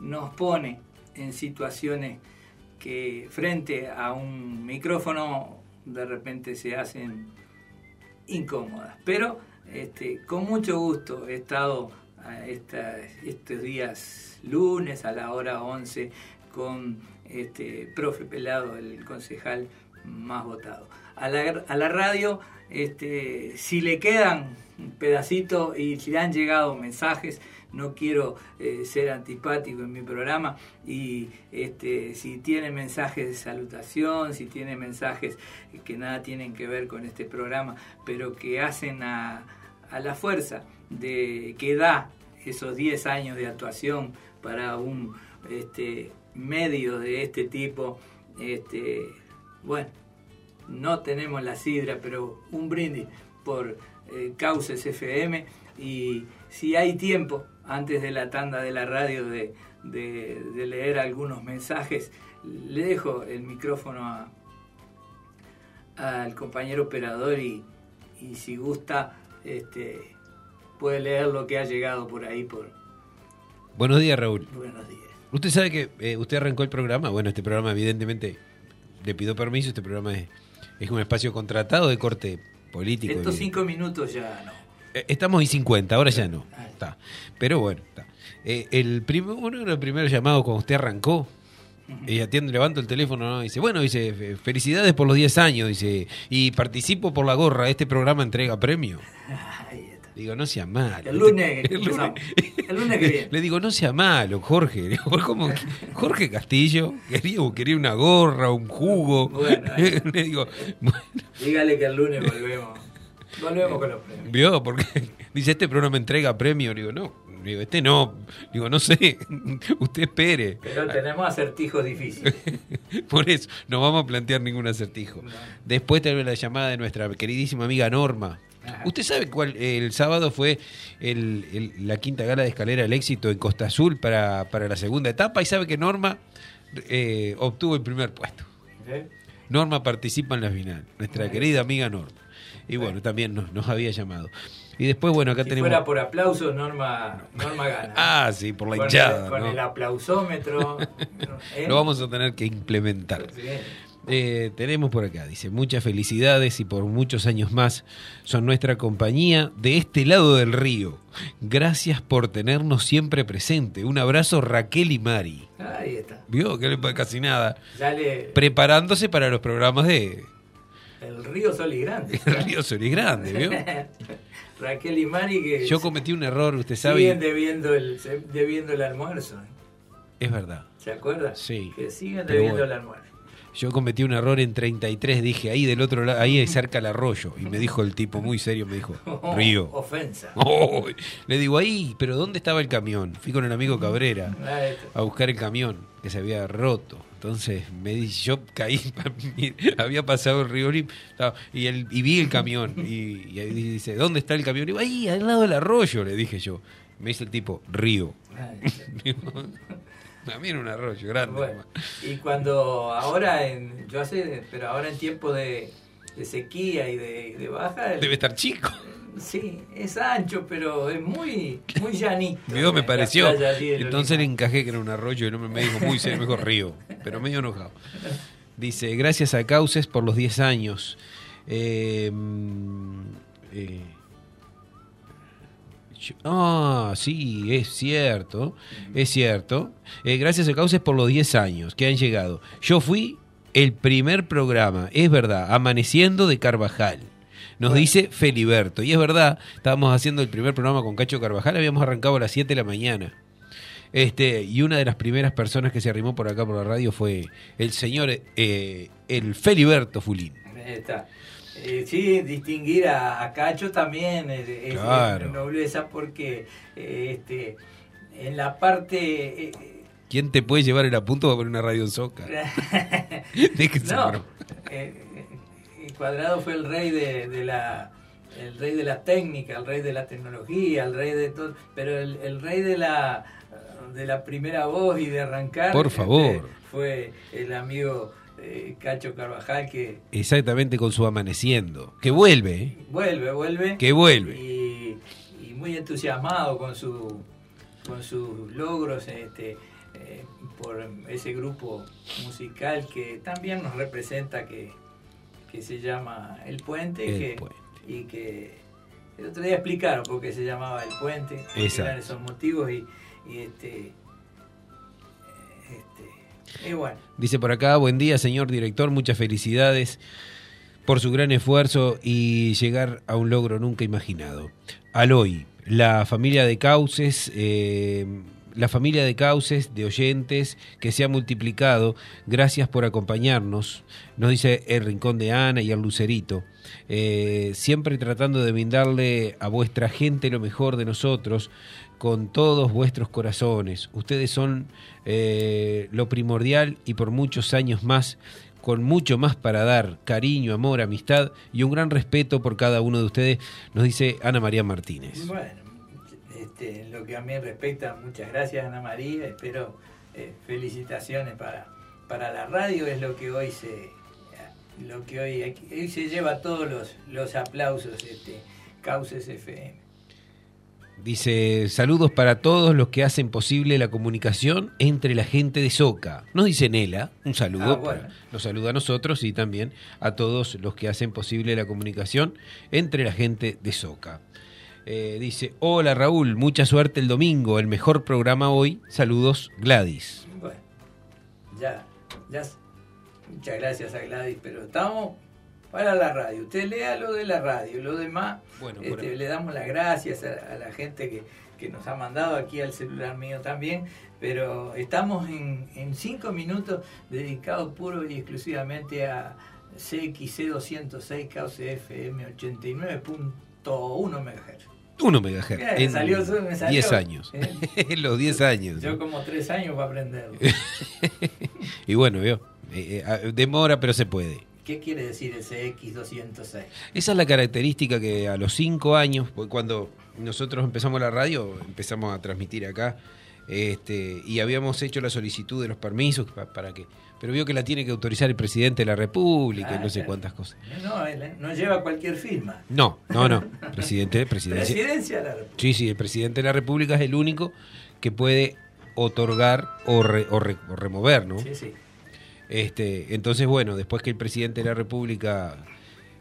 nos pone en situaciones que frente a un micrófono de repente se hacen incómodas. Pero este, con mucho gusto he estado esta, estos días lunes a la hora 11 con este profe Pelado, el concejal más votado. A la, a la radio, este, si le quedan un pedacito y si le han llegado mensajes, no quiero eh, ser antipático en mi programa. Y este, si tiene mensajes de salutación, si tiene mensajes que nada tienen que ver con este programa, pero que hacen a, a la fuerza de que da esos 10 años de actuación para un este, medio de este tipo, este, bueno, no tenemos la sidra, pero un brindis por eh, FM y si hay tiempo antes de la tanda de la radio de, de, de leer algunos mensajes, le dejo el micrófono a, al compañero operador y, y si gusta este, puede leer lo que ha llegado por ahí por Buenos días, Raúl. buenos días. Usted sabe que eh, usted arrancó el programa. Bueno, este programa, evidentemente, le pido permiso. Este programa es, es un espacio contratado de corte político. Estos evidente. cinco minutos ya no. Eh, Estamos en 50, ahora ya no. Está. Pero bueno, está. Eh, el prim- uno de los primeros llamados cuando usted arrancó, y atiendo, levanto el teléfono, ¿no? dice, bueno, dice, "fe- felicidades por los 10 años, dice, y participo por la gorra, este programa entrega premio. Digo, no sea malo. El lunes El lunes que viene. Le digo, no sea malo, Jorge. Digo, como Jorge Castillo quería, quería una gorra, un jugo. Bueno. Le digo, bueno, Dígale que el lunes volvemos. Volvemos con los premios. ¿Vio? Porque dice, este programa entrega premio. Digo, no. Digo, este no. Digo, no sé. Usted espere. Pero tenemos acertijos difíciles. Por eso, no vamos a plantear ningún acertijo. No. Después tenemos la llamada de nuestra queridísima amiga Norma. Ajá. ¿Usted sabe cuál? El sábado fue el- el- la quinta gala de escalera del éxito en Costa Azul para, para la segunda etapa y sabe que Norma eh, obtuvo el primer puesto. ¿Eh? Norma participa en la final, nuestra querida amiga Norma. Y bueno, también nos, nos había llamado. Y después, bueno, acá Si tenemos... fuera por aplausos, Norma, Norma gana. Ah, sí, por la Con el- hinchada. Con ¿no? el aplausómetro. ¿eh? Lo vamos a tener que implementar. Sí. Eh, tenemos por acá, dice, muchas felicidades y por muchos años más son nuestra compañía de este lado del río. Gracias por tenernos siempre presente. Un abrazo Raquel y Mari. Ahí está. ¿Vio? Que le- casi nada. Ya le. Preparándose para los programas de El río Sol y Grande. El Río Sol y Grande, ¿vio? Raquel y Mari que Yo cometí un error, usted sabe. siguen debiendo el, debiendo el almuerzo. Es verdad. ¿Se acuerda? Sí. Que siguen Pero debiendo el almuerzo. Yo cometí un error en 33, dije, ahí del otro lado, ahí cerca el arroyo. Y me dijo el tipo, muy serio, me dijo, Río. Ofensa. Oh, le digo, ahí, pero ¿dónde estaba el camión? Fui con el amigo Cabrera a buscar el camión que se había roto. Entonces me di, yo caí, había pasado el río Lim, y, el, y vi el camión. Y, y ahí dice, ¿dónde está el camión? Y digo, ahí, al lado del arroyo, le dije yo. Me dice el tipo, río. Ah, Digo, a mí era un arroyo grande. Bueno, y cuando ahora, en, yo hace, pero ahora en tiempo de, de sequía y de, de baja, el- Debe estar chico. sí, es ancho, pero es muy, muy llanito. Me pareció. Entonces le encajé que era un arroyo y el hombre me dijo muy serio, me dijo río, pero medio enojado. Dice, gracias a Cauces por los 10 años. Eh, mm, eh, yo- ah, sí, es cierto, es cierto. Eh, gracias a Cauces por los 10 años que han llegado. Yo fui el primer programa, es verdad, Amaneciendo de Carvajal. Nos Bueno. dice Feliberto. Y es verdad, estábamos haciendo el primer programa con Cacho Carvajal, habíamos arrancado a las 7 de la mañana. Este, y una de las primeras personas que se arrimó por acá por la radio fue el señor, eh, el Feliberto Fulín. Ahí está. Eh, sí, distinguir a, a Cacho también es, es- Claro. es nobleza porque eh, este, en la parte... ¿Quién te puede llevar el apunto para poner una radio en soca? No, eh, eh, Cuadrado fue el rey de, de la el rey de la técnica, el rey de la tecnología, el rey de todo, pero el, el rey de la de la primera voz y de arrancar Por este, favor. fue el amigo eh, Cacho Carvajal que Exactamente con su amaneciendo. Que vuelve, ¿eh? vuelve, vuelve. Que vuelve. Y, y muy entusiasmado con su con sus logros este, eh, por ese grupo musical que también nos representa que, que se llama El Puente, El que- Puente. y que el otro día explicaron por qué se llamaba El Puente, eran esos motivos y, y este, este y bueno, Dice por acá, buen día señor director, muchas felicidades por su gran esfuerzo y llegar a un logro nunca imaginado. Aloy, la familia de Cauces, eh, la familia de Cauces, de oyentes, que se ha multiplicado, gracias por acompañarnos, nos dice el Rincón de Ana y el Lucerito, Eh, siempre tratando de brindarle a vuestra gente lo mejor de nosotros, con todos vuestros corazones. Ustedes son eh, lo primordial y por muchos años más, con mucho más para dar, cariño, amor, amistad y un gran respeto por cada uno de ustedes, nos dice Ana María Martínez. Bueno, este, en lo que a mí respecta, muchas gracias Ana María, espero eh, felicitaciones para, para la radio, es lo que hoy se lo que hoy, hoy se lleva todos los, los aplausos, este, Cauces FM. Dice, saludos para todos los que hacen posible la comunicación entre la gente de Soca. Nos dice Nela, un saludo, Ah, bueno. para- nos saluda a nosotros y también a todos los que hacen posible la comunicación entre la gente de Soca. Eh, dice, hola Raúl, mucha suerte el domingo, el mejor programa hoy. Saludos, Gladys. Bueno, ya, ya, muchas gracias a Gladys, pero estamos para la radio. Usted lea lo de la radio, lo demás, Bueno, este, le damos las gracias a, a la gente que, que nos ha mandado aquí al celular mío también, pero estamos en, en cinco minutos dedicados puro y exclusivamente a CXC206 Cauce FM 89.1 MHz. 1 megahertz. Bien, en salió, me salió. 10 años. En los 10 años. Yo como tres años para aprenderlo. y bueno, veo, eh, eh, demora pero se puede. ¿Qué quiere decir ese X206? Esa es la característica que a los cinco años, porque cuando nosotros empezamos la radio, empezamos a transmitir acá, este, y habíamos hecho la solicitud de los permisos pa- para que, pero vio que la tiene que autorizar el presidente de la República y Ah, no sé claro. cuántas cosas. No, él no lleva cualquier firma. No, no, no, presidente, presidencia. Presidencia de la República. Sí, sí, el presidente de la República es el único que puede otorgar o, re- o re- o remover, ¿no? Sí, sí. Este, entonces, bueno, después que el presidente de la República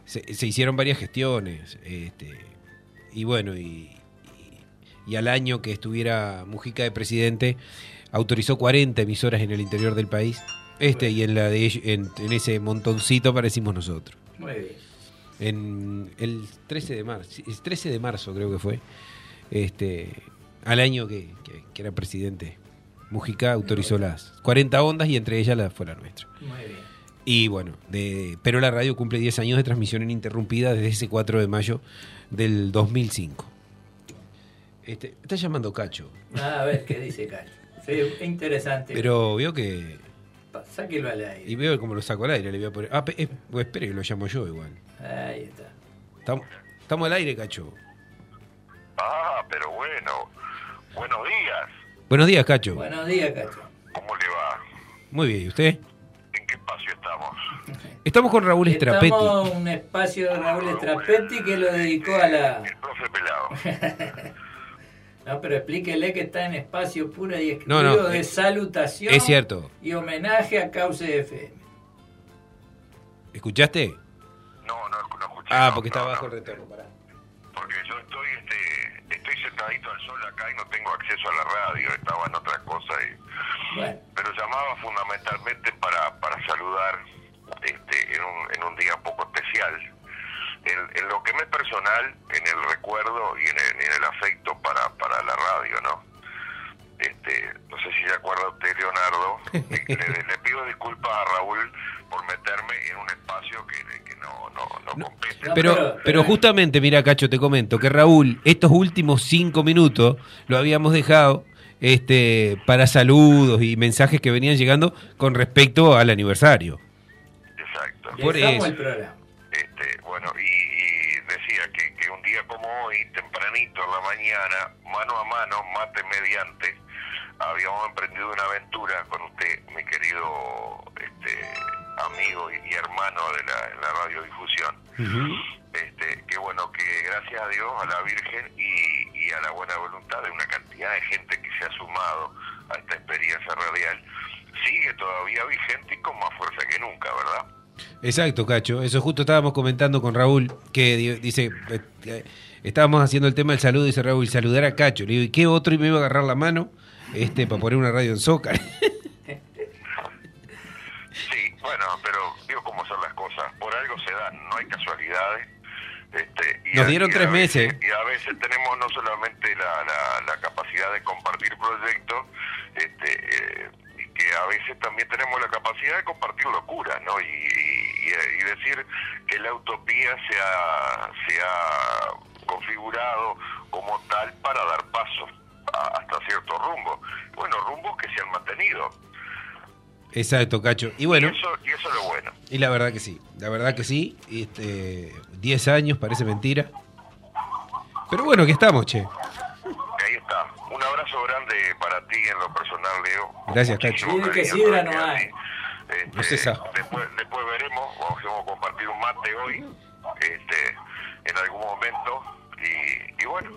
se, se hicieron varias gestiones, este, y bueno, y, y- al año que estuviera Mujica de presidente, autorizó 40 emisoras en el interior del país. Este, y en la de en, en ese montoncito aparecimos nosotros. Muy bien. En el 13 de marzo, el 13 de marzo creo que fue, este, al año que, que- que era presidente. Mujica autorizó las 40 ondas y entre ellas la fue la nuestra. Muy bien. Y bueno, de, pero la radio cumple 10 años de transmisión ininterrumpida desde ese 4 de mayo del 2005. Este, está llamando Cacho, Ah, a ver qué dice Cacho. Sí, interesante. pero veo que... Sáquelo al Y aire. veo cómo lo saco al aire, le voy a poner... Ah, pe- eh, pues espere que lo llamo yo igual. Ahí está. Estamos, estamos al aire, Cacho. Ah, pero bueno. Buenos días. Buenos días, Cacho. Buenos días, Cacho. ¿Cómo le va? Muy bien, ¿y usted? ¿En qué espacio estamos? Estamos con Raúl Estrapetti. Estamos en un espacio de Raúl Estrapetti que lo dedicó a la... El profe Pelado. No, pero explíquele que está en espacio pura y No, exclusivo no, de eh, salutación es cierto. y homenaje a Cauce FM. ¿Escuchaste? No, no, no escuché. Ah, no, porque está no, no. el retorno. pará. Porque yo estoy, este, estoy sentadito al sol acá y no tengo acceso a la radio. Estaba en otra cosa y... Bueno, Pero llamaba fundamentalmente para, para saludar este, en, un, en un día un poco especial. En, en lo que me es personal, en el recuerdo y en el, en el afecto para, para la radio, ¿no? Este, no sé si se acuerda usted, Leonardo. Le, le- le pido disculpas a Raúl por meterme en un espacio que, que no, no, no, compete. No, Pero, pero- pero justamente, mira, Cacho, te comento que Raúl, estos últimos cinco minutos lo habíamos dejado este, para saludos y mensajes que venían llegando con respecto al aniversario. Exacto. Por eso. el programa. Este, bueno, y, y decía que, que un día como hoy, tempranito en la mañana, mano a mano, mate mediante, habíamos emprendido una aventura con usted, mi querido este, amigo y, y hermano de la, radiodifusión. Este, que bueno, que gracias a Dios, a la Virgen y, y a la buena voluntad de una cantidad de gente que se ha sumado a esta experiencia radial, sigue todavía vigente y con más fuerza que nunca, ¿verdad? Exacto, Cacho. Eso justo estábamos comentando con Raúl, que di- dice, eh, eh, estábamos haciendo el tema del saludo, dice Raúl, saludar a Cacho. Le digo, ¿y qué otro? Y me iba a agarrar la mano este, para poner una radio en Zócar. Sí, bueno, pero digo cómo son las cosas. Por algo se dan, no hay casualidades. Este, y Nos a- dieron y tres veces- meses. Y a veces tenemos no solamente la, la, la capacidad de compartir proyectos, este, eh, que a veces también tenemos la capacidad de compartir locura, ¿no? Y, y- y- y decir que la utopía se ha, se ha configurado como tal para dar paso a- hasta cierto rumbo. Bueno, rumbos que se han mantenido. Exacto, Cacho. Y bueno, Y eso, y eso es lo bueno. y la verdad que sí, la verdad que sí. Este, 10 años, parece mentira. Pero bueno, que estamos, che. Abrazo grande para ti en lo personal, Leo. Gracias, Cacho. Que sidra no hay. Este, No sabe. Después, después veremos, vamos, vamos a compartir un mate hoy, este, en algún momento. Y, y bueno,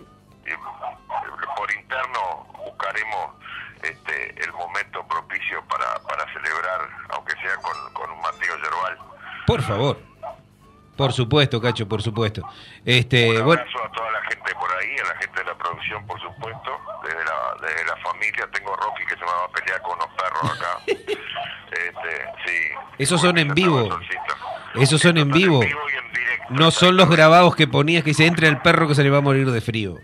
y por interno buscaremos este, el momento propicio para, para celebrar, aunque sea con, con un Mateo Yerbal. Por favor. Por supuesto, Cacho, por supuesto. Este, Un bueno, abrazo a toda la gente por ahí, a la gente de la producción, por supuesto, desde la, desde la familia. Tengo a Rocky que se me va a pelear con unos perros acá. este, sí. Esos son en vivo. Esos son en vivo. y en directo. no son los grabados que ponías que se entre el perro que se le va a morir de frío. No,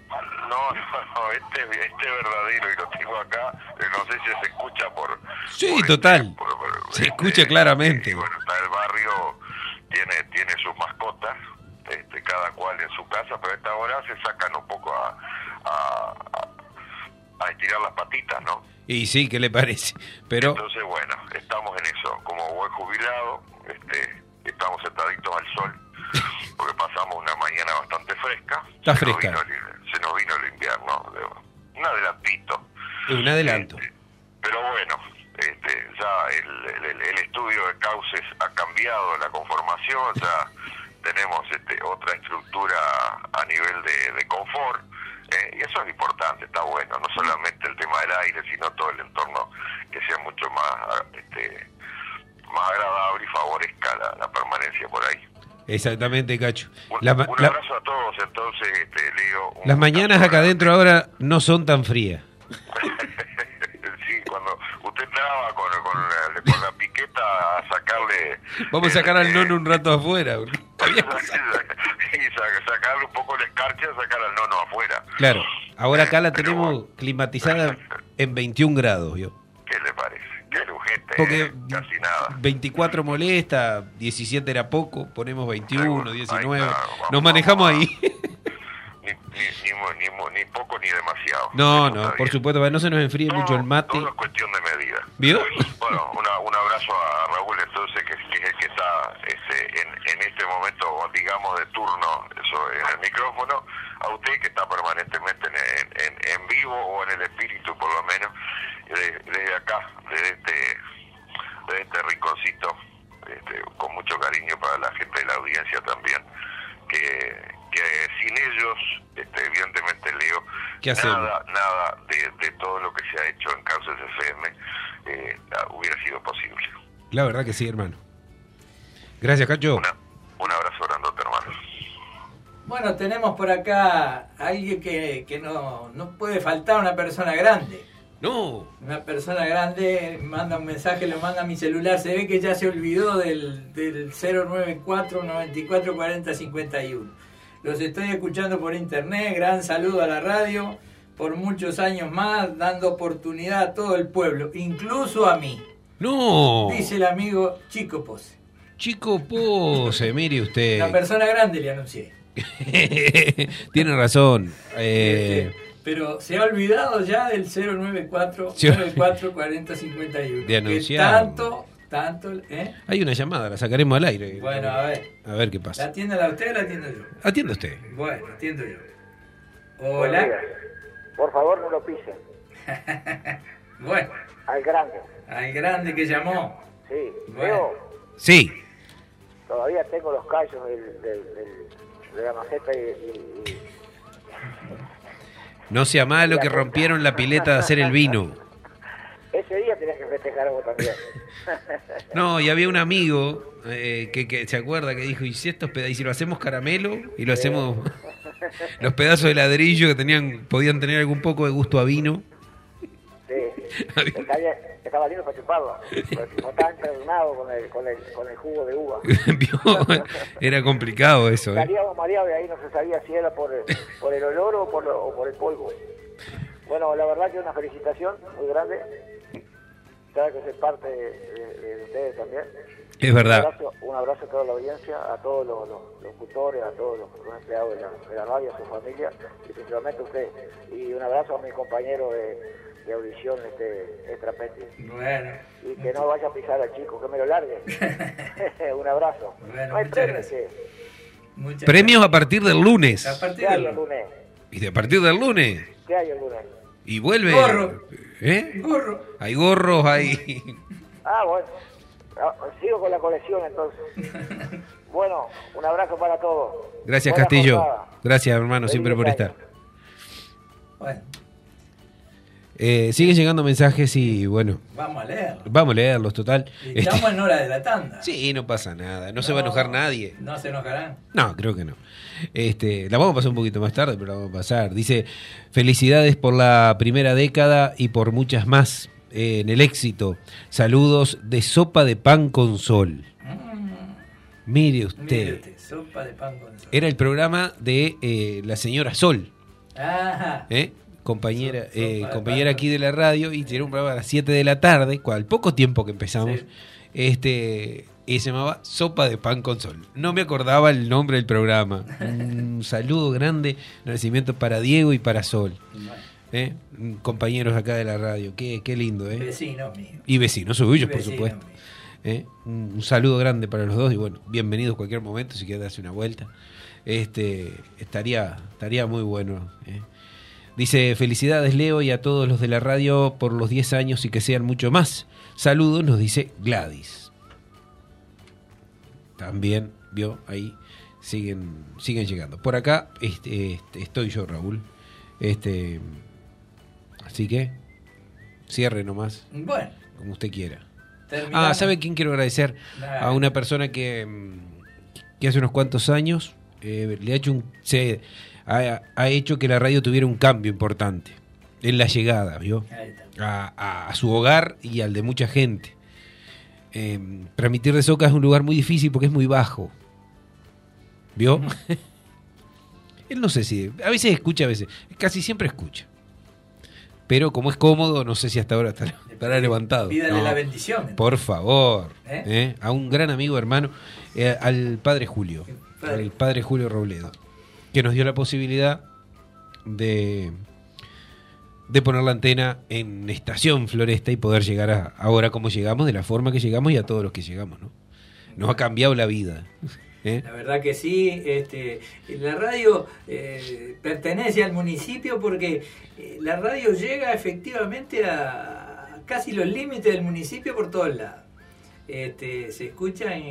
no, no, este, este verdadero y lo tengo acá. eh, No sé si se escucha por. Sí, por total. este- por- por- Se escucha claramente. Y bueno, está el barrio, tiene, tiene sus mascotas, este, cada cual en su casa, pero a esta hora se sacan un poco a, a, a- estirar las patitas, ¿no? Y sí, ¿qué le parece? Pero, Entonces, bueno, estamos en eso. Como buen jubilado, este, estamos sentaditos al sol, porque pasamos una mañana bastante fresca. Está Se nos fresca. vino el- se nos vino el invierno, un adelantito. un adelanto. Este, pero bueno, este, ya el, el- el estudio de cauces ha cambiado la conformación, ya tenemos este, otra estructura a nivel de, de confort, eh, y eso es importante, está bueno, no solamente el tema del aire, sino todo el entorno que sea mucho más, este, más agradable y favorezca la, la permanencia por ahí. Exactamente, Cacho. Un, La la- abrazo a todos, entonces, este, Leo. las mañanas acá adentro ahora no son tan frías. entraba con, con, la, con la piqueta a sacarle... Vamos a sacar al eh, nono un rato afuera. sa- sacarle un poco la escarcha, sacar al nono afuera. Claro, ahora acá la Pero tenemos climatizada en 21 grados, ¿vio? ¿Qué le parece? Qué lujete, Porque eh, casi nada. 24 molesta, 17 era poco, ponemos 21, Ahí 19. está, vamos, Nos manejamos vamos ahí. Ni, ni, ni, poco ni demasiado. No, no, por bien. supuesto, no se nos enfríe Todo- mucho el mate. Todo es cuestión de medida. ¿Vio? Bueno, una- un abrazo a Raúl entonces, que, que es el que está este, en, en este momento, digamos, de turno eso, en el micrófono, a usted que está permanentemente en, en, vivo o en el espíritu por lo menos, de- desde acá, desde este, desde este rinconcito, este, con mucho cariño para la gente de la audiencia también, que, que sin ellos, este, evidentemente Leo, nada, nada de, de todo lo que se ha hecho en Cauces FM eh, hubiera sido posible. La verdad que sí, hermano. Gracias, Cacho. Una, un abrazo grandote, hermano. Bueno, tenemos por acá a alguien que, que no, no puede faltar una persona grande. No, Una persona grande manda un mensaje, lo manda a mi celular. Se ve que ya se olvidó del, del 094 94 40 51. Los estoy escuchando por internet. Gran saludo a la radio. Por muchos años más, dando oportunidad a todo el pueblo, incluso a mí. no. Dice el amigo Chico Pose. Chico Pose, mire usted. Una persona grande le anuncié. Tiene razón. Eh, Este, pero se ha olvidado ya del 094 Sí. 94 40 51. De Que tanto, tanto, ¿eh? hay una llamada, la sacaremos al aire. Bueno, a ver. A ver qué ¿La pasa. atiende la usted o la atiendo yo? Atiende usted. Bueno, atiendo yo. Hola. Por favor, no lo pisen. Bueno, Al grande. al grande que llamó. Sí. Bueno. Leo, Sí. todavía tengo los callos del, del- del- de la maceta y, y- y- No sea malo que rompieron la pileta de hacer el vino. ese día tenías que festejar vos también. No, y había un amigo eh, que, que se acuerda que dijo, ¿y si estos y si lo hacemos caramelo? Y lo hacemos los pedazos de ladrillo que tenían, podían tener algún poco de gusto a vino. Sí. Estaba, lindo para chuparlo. Pero no estaba impregnado con el, con, el, con el jugo de uva. Era complicado eso, ¿eh? Salíamos mareados y ahí no se sabía si era por, por el olor o por, o por el polvo. Bueno, la verdad que una felicitación muy grande. Que soy parte de, de- de ustedes también. Es verdad. Un abrazo, un abrazo a toda la audiencia, a todos los, los locutores, a todos los, los empleados de la, de la radio, a su familia y principalmente a usted. Y un abrazo a mi compañero de, de audición, este Estrapeti. Bueno, Y que no vaya a pisar al chico, que me lo largue. un abrazo. Bueno, no hay muchas premio, gracias. che. muchas Premios a partir del lunes. Y de a partir del lunes. ¿Qué hay el lunes? Y vuelve. ¿Eh? Gorro. Hay gorros, hay. Ah, bueno. Ah, Sigo con la colección entonces. Bueno, un abrazo para todos. Gracias, Buena Castillo. jornada. Gracias, hermano, Feliz siempre por estar. Bueno, Eh, siguen llegando mensajes y bueno, vamos a leerlo. vamos a leerlos, total. Este- Estamos en hora de la tanda. Sí, no pasa nada. No, se va a enojar nadie. No se enojarán. No, creo que no. Este, la vamos a pasar un poquito más tarde, pero la vamos a pasar. Dice, felicidades por la primera década y por muchas más eh, en el éxito. Saludos de sopa de pan con sol. Mire usted. Mire usted, sopa de pan con sol. Era el programa de eh, la señora Sol. ¿eh? compañera, eh, compañera aquí de la radio, y tiene un programa a las 7 de la tarde, con al poco tiempo que empezamos, Sí. este, y se llamaba Sopa de Pan con Sol. No me acordaba el nombre del programa. Un saludo grande, agradecimiento para Diego y para Sol, ¿eh? compañeros acá de la radio. Qué, qué lindo, ¿eh? Vecino mío. Y vecinos suyos, por Vecino supuesto. ¿eh? Un, saludo grande para los dos y bueno, bienvenidos a cualquier momento si quieres darse una vuelta. Este, estaría, estaría muy bueno. ¿eh? Dice, felicidades Leo y a todos los de la radio por los 10 años y que sean mucho más. Saludos, nos dice Gladys. También, vio, ahí siguen, siguen llegando. Por acá este, este, estoy yo, Raúl. Este, así que, cierre nomás, Bueno, como usted quiera. terminamos. Ah, ¿sabe quién quiero agradecer? A una persona que, mm, que hace unos cuantos años eh, le ha hecho un, se, ha, ha hecho que la radio tuviera un cambio importante en la llegada, ¿vio? A- a su hogar y al de mucha gente. Eh, transmitir de Soca es un lugar muy difícil porque es muy bajo. ¿Vio? Él no sé si. A veces escucha, a veces. Casi siempre escucha. Pero como es cómodo, no sé si hasta ahora. Estará levantado. Pídale No, la bendición. Por favor. ¿Eh? ¿eh? A un gran amigo, hermano, eh, al padre Julio. padre. Al padre Julio Robledo. Que nos dio la posibilidad de, de poner la antena en Estación Floresta y poder llegar a, ahora como llegamos, de la forma que llegamos y a todos los que llegamos, ¿no? Nos ha cambiado la vida. ¿eh? La verdad que sí, este, la radio eh, pertenece al municipio porque eh, la radio llega efectivamente a casi los límites del municipio por todos lados. Este, se escucha en,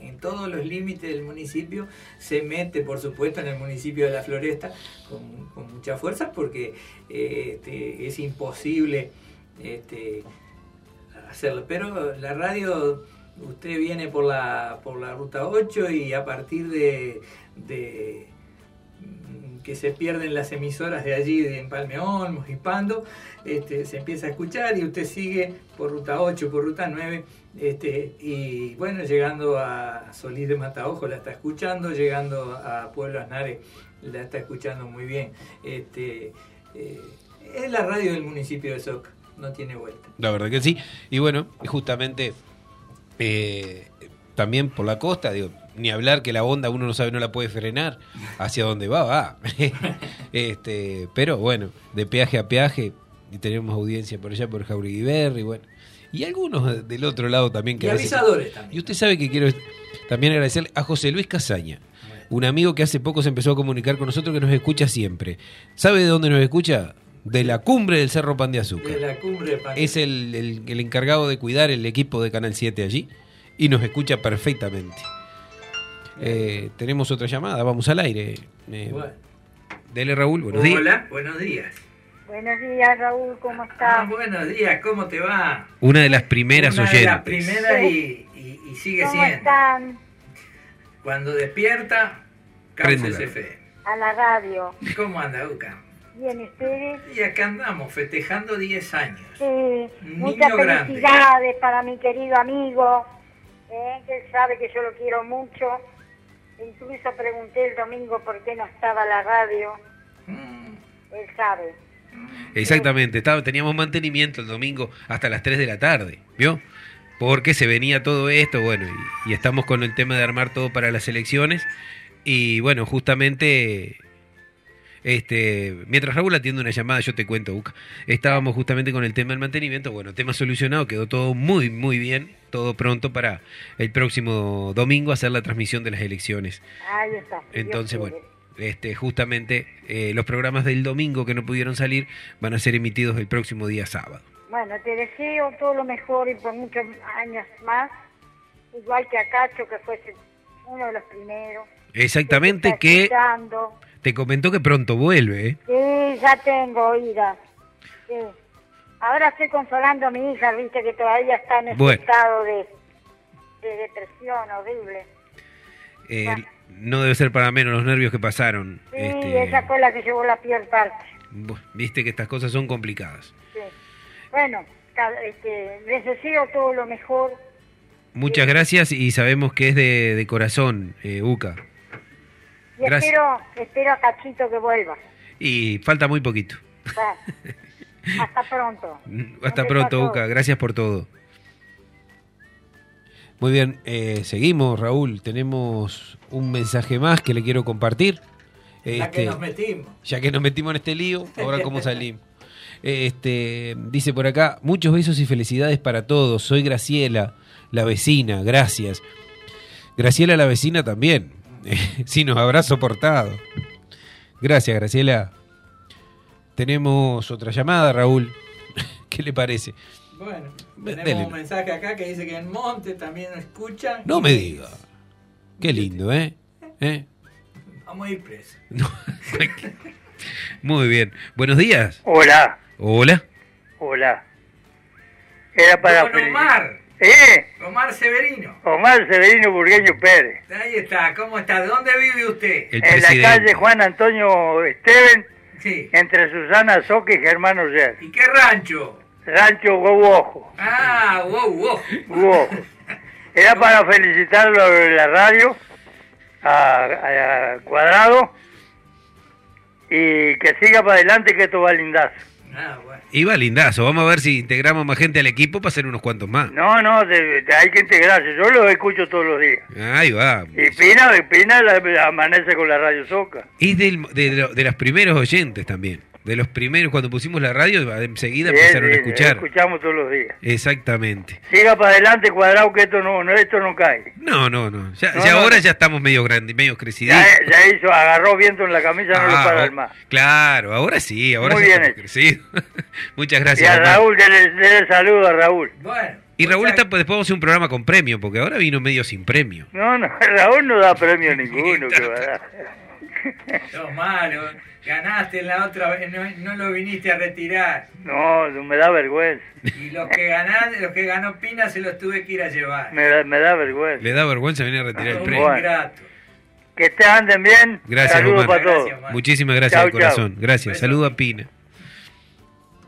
en- todos los límites del municipio, se mete por supuesto en el municipio de La Floresta con, con mucha fuerza porque este, es imposible este, hacerlo. Pero la radio, usted viene por la, por la ruta 8 y a partir de, de, que se pierden las emisoras de allí, de Empalme Olmos y Pando, este, se empieza a escuchar y usted sigue por ruta 8, por ruta 9, este, y bueno, llegando a Solís de Mataojo la está escuchando, llegando a Pueblo Aznare la está escuchando muy bien. Este, eh, es la radio del municipio de Soca, no tiene vuelta. La verdad que sí. Y bueno, justamente eh, también por la costa, digo, ni hablar que la onda uno no sabe, no la puede frenar. Hacia dónde va, va. este, pero bueno, de peaje a peaje, y tenemos audiencia por allá, por Jauregui y bueno. Y algunos del otro lado también que Y veces- también. Y usted sabe que quiero también agradecerle a José Luis Casaña, un amigo que hace poco se empezó a comunicar con nosotros que nos escucha siempre. ¿Sabe de dónde nos escucha? De la cumbre del Cerro Pan de Azúcar. De la cumbre de Panamá. Es el, el- el encargado de cuidar el equipo de Canal 7 allí y nos escucha perfectamente. Eh, tenemos otra llamada, vamos al aire. Eh, Bueno. Dele Raúl, buenos días. Hola, buenos días. Buenos días, Raúl, ¿cómo Ah, estás? buenos días, ¿cómo te va? Una de las primeras Una de oyentes. las primeras y, y- y sigue ¿Cómo siendo. están? Cuando despierta, la- FM. A la radio. ¿Cómo anda, Uca? Bien, ustedes. Y acá andamos festejando 10 años. Sí, muchas grande. felicidades para mi querido amigo, eh, que él sabe que yo lo quiero mucho. Incluso pregunté el domingo por qué no estaba la radio. Mm, Él sabe. Exactamente, estaba, teníamos mantenimiento el domingo hasta las 3 de la tarde, ¿vio? Porque se venía todo esto, bueno, y, y estamos con el tema de armar todo para las elecciones. Y bueno, justamente, este, mientras Raúl atiende una llamada, yo te cuento, Uca, estábamos justamente con el tema del mantenimiento, bueno, tema solucionado, quedó todo muy, muy bien, todo pronto para el próximo domingo hacer la transmisión de las elecciones. Ahí está. Dios Entonces, quiere. Este, justamente eh, los programas del domingo que no pudieron salir van a ser emitidos el próximo día sábado. Bueno, te deseo todo lo mejor y por muchos años más. Igual que a Cacho, que fue uno de los primeros. Exactamente, que te comentó que pronto vuelve. ¿eh? Sí, ya tengo oídas. Sí. Ahora estoy consolando a mi hija, viste que todavía está en ese Bueno. estado de, de depresión horrible. Eh, no debe ser para menos los nervios que pasaron. Sí, este, esa fue la que llevó la peor parte. Viste que estas cosas son complicadas. Sí. Bueno, este, les deseo todo lo mejor. Muchas gracias y sabemos que es de, de corazón, eh, Uca. Y Gracias. espero, espero a Cachito que vuelva. Y falta muy poquito. Va. Hasta pronto. Hasta pronto. Uca. Gracias por todo. Muy bien, eh, seguimos, Raúl. Tenemos un mensaje más que le quiero compartir. La que Este, nos metimos. ya que nos metimos en este lío, ahora cómo salimos. Este, dice por acá, muchos besos y felicidades para todos. Soy Graciela, la vecina, gracias. Graciela, la vecina también. sí, nos habrá soportado. Gracias, Graciela. Tenemos otra llamada, Raúl. ¿Qué le parece? Bueno, Dele. tenemos un mensaje acá que dice que en Monte también nos escuchan. No me diga. Qué lindo, ¿eh? ¿Eh? Vamos a ir presos. Muy bien. Buenos días. Hola, Hola. hola. Era para Don Omar, ¿Eh? Omar Severino. Omar Severino Burgueño Pérez. Ahí está, ¿cómo está? ¿De dónde vive usted? El en la calle Juan Antonio Esteven, Sí. entre Susana Soque y Germán Oller. ¿Y qué rancho? Rancho Guojo. Ah, wow, wow. Guojo. Era para felicitarlo de la radio, a, a Cuadrado, y que siga para adelante que esto va lindazo. Ah, bueno. Iba lindazo. Vamos a ver si integramos más gente al equipo para hacer unos cuantos más. No, no, de- de- hay que integrarse. Yo los escucho todos los días. Ahí va. Y Pina, Pina la- la amanece con la radio soca. Es del- de, lo- de los primeros oyentes también. De los primeros, cuando pusimos la radio, enseguida empezaron a escuchar. Escuchamos todos los días. Exactamente. Siga para adelante, cuadrado, que esto no, no esto no cae. No, no, no. Ya, No, ya no. ahora ya estamos medio grandes, medio crecidos. Ya, ya hizo, agarró viento en la camisa, no le Ah, para el más. Claro, ahora sí, ahora Muy bien crecidos. Muchas Y gracias. a Omar. Raúl, dele saludo a Raúl. Bueno. Y Raúl está, pues, después vamos a hacer un programa con premio, porque ahora vino medio sin premio. No, no, Raúl no da premio ninguno. que va a dar. Sos malo. Ganaste la otra vez, no, no lo viniste a retirar. No, no me da vergüenza. Y los que ganaste, los que ganó Pina se los tuve que ir a llevar. Me da, me da vergüenza. Le da vergüenza venir a retirar el premio. Que te anden bien. Gracias, Saludos Omar. para todos. Gracias, Muchísimas gracias Chau, de corazón. chau. Gracias. Saludo a Pina.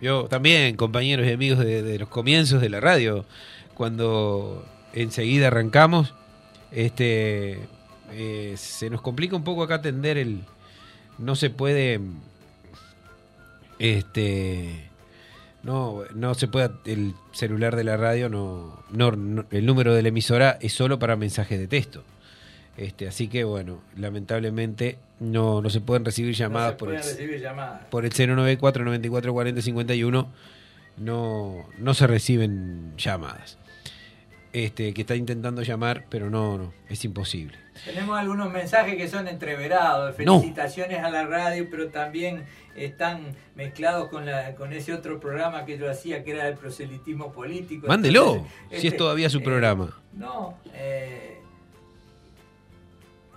Yo también, compañeros y amigos de, de los comienzos de la radio, cuando enseguida arrancamos, este eh, se nos complica un poco acá atender el. No se puede. Este. No, no se puede. El celular de la radio, no, no, no- El número de la emisora es solo para mensajes de texto. Este, así que bueno, lamentablemente no, no se pueden recibir llamadas no por, pueden el, recibir llamadas. por el 094 94 40 51. No, no se reciben llamadas. Este, que está intentando llamar, pero no, no, es imposible. Tenemos algunos mensajes que son entreverados, No. felicitaciones a la radio, pero también están mezclados con, la, con ese otro programa que yo hacía, que era el proselitismo político. Mándelo, Entonces, si este, es todavía su eh, programa. No, eh,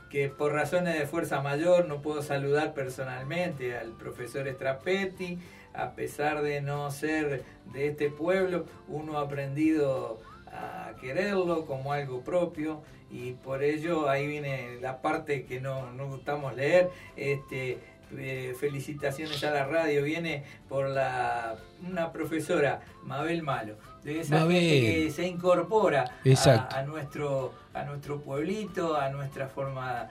que por razones de fuerza mayor no puedo saludar personalmente al profesor Strapetti, a pesar de no ser de este pueblo, uno ha aprendido a quererlo como algo propio y por ello ahí viene la parte que no, no gustamos leer. Este, eh, felicitaciones a la radio, viene por la una profesora, Mabel Malo, de esa Mabel. gente que se incorpora a, a nuestro a nuestro pueblito, a nuestra forma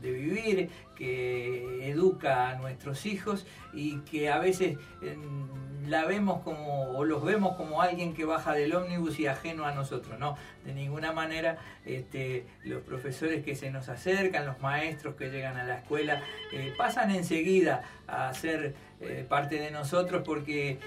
de vivir, que educa a nuestros hijos y que a veces la vemos como o los vemos como alguien que baja del ómnibus y ajeno a nosotros, no, de ninguna manera este, los profesores que se nos acercan, los maestros que llegan a la escuela, eh, pasan enseguida a ser eh, parte de nosotros porque eh,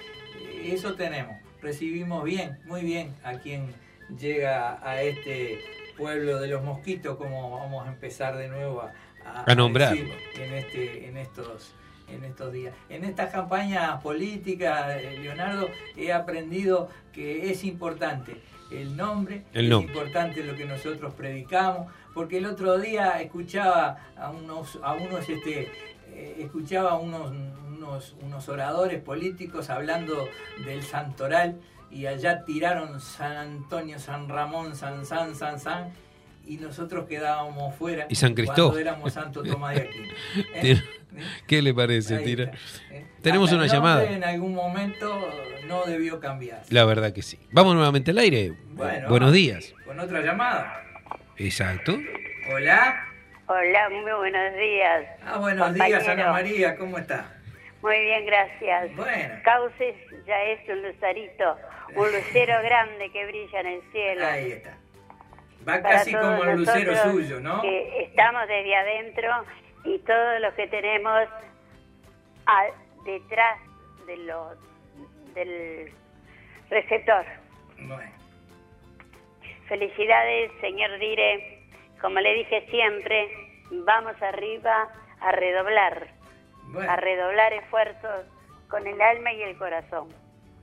eso tenemos, recibimos bien, muy bien a quien llega a este pueblo de los mosquitos, como vamos a empezar de nuevo a, A nombrarlo. decir en este, en estos en estos días. En estas campañas políticas, eh, Leonardo, he aprendido que es importante el nombre, El es importante lo que nosotros predicamos, porque el otro día escuchaba a unos, a unos este, eh, escuchaba a unos, unos, unos oradores políticos hablando del santoral y allá tiraron San Antonio, San Ramón, San San, San San y nosotros quedábamos fuera Y San cuando Cristóbal. éramos Santo Tomás de Aquino. ¿Eh? ¿Eh? ¿Qué le parece? Tira? ¿eh? Tenemos Hasta una el llamada. En algún momento no debió cambiar. La verdad que sí. Vamos nuevamente al aire. Bueno, Buenos días. Con otra llamada. Exacto. Hola. Hola, muy buenos días. Ah, buenos días. Ana María, ¿cómo está? Muy bien, gracias. Bueno. Cauces ya es un lucerito, un lucero grande que brilla en el cielo. Ahí está. Va Para casi como el lucero suyo, ¿no? Que estamos desde adentro y todos los que tenemos al- detrás de lo, del receptor. Bueno, Felicidades, señor Dire. Como le dije siempre, vamos arriba a redoblar, bueno, a redoblar esfuerzos con el alma y el corazón.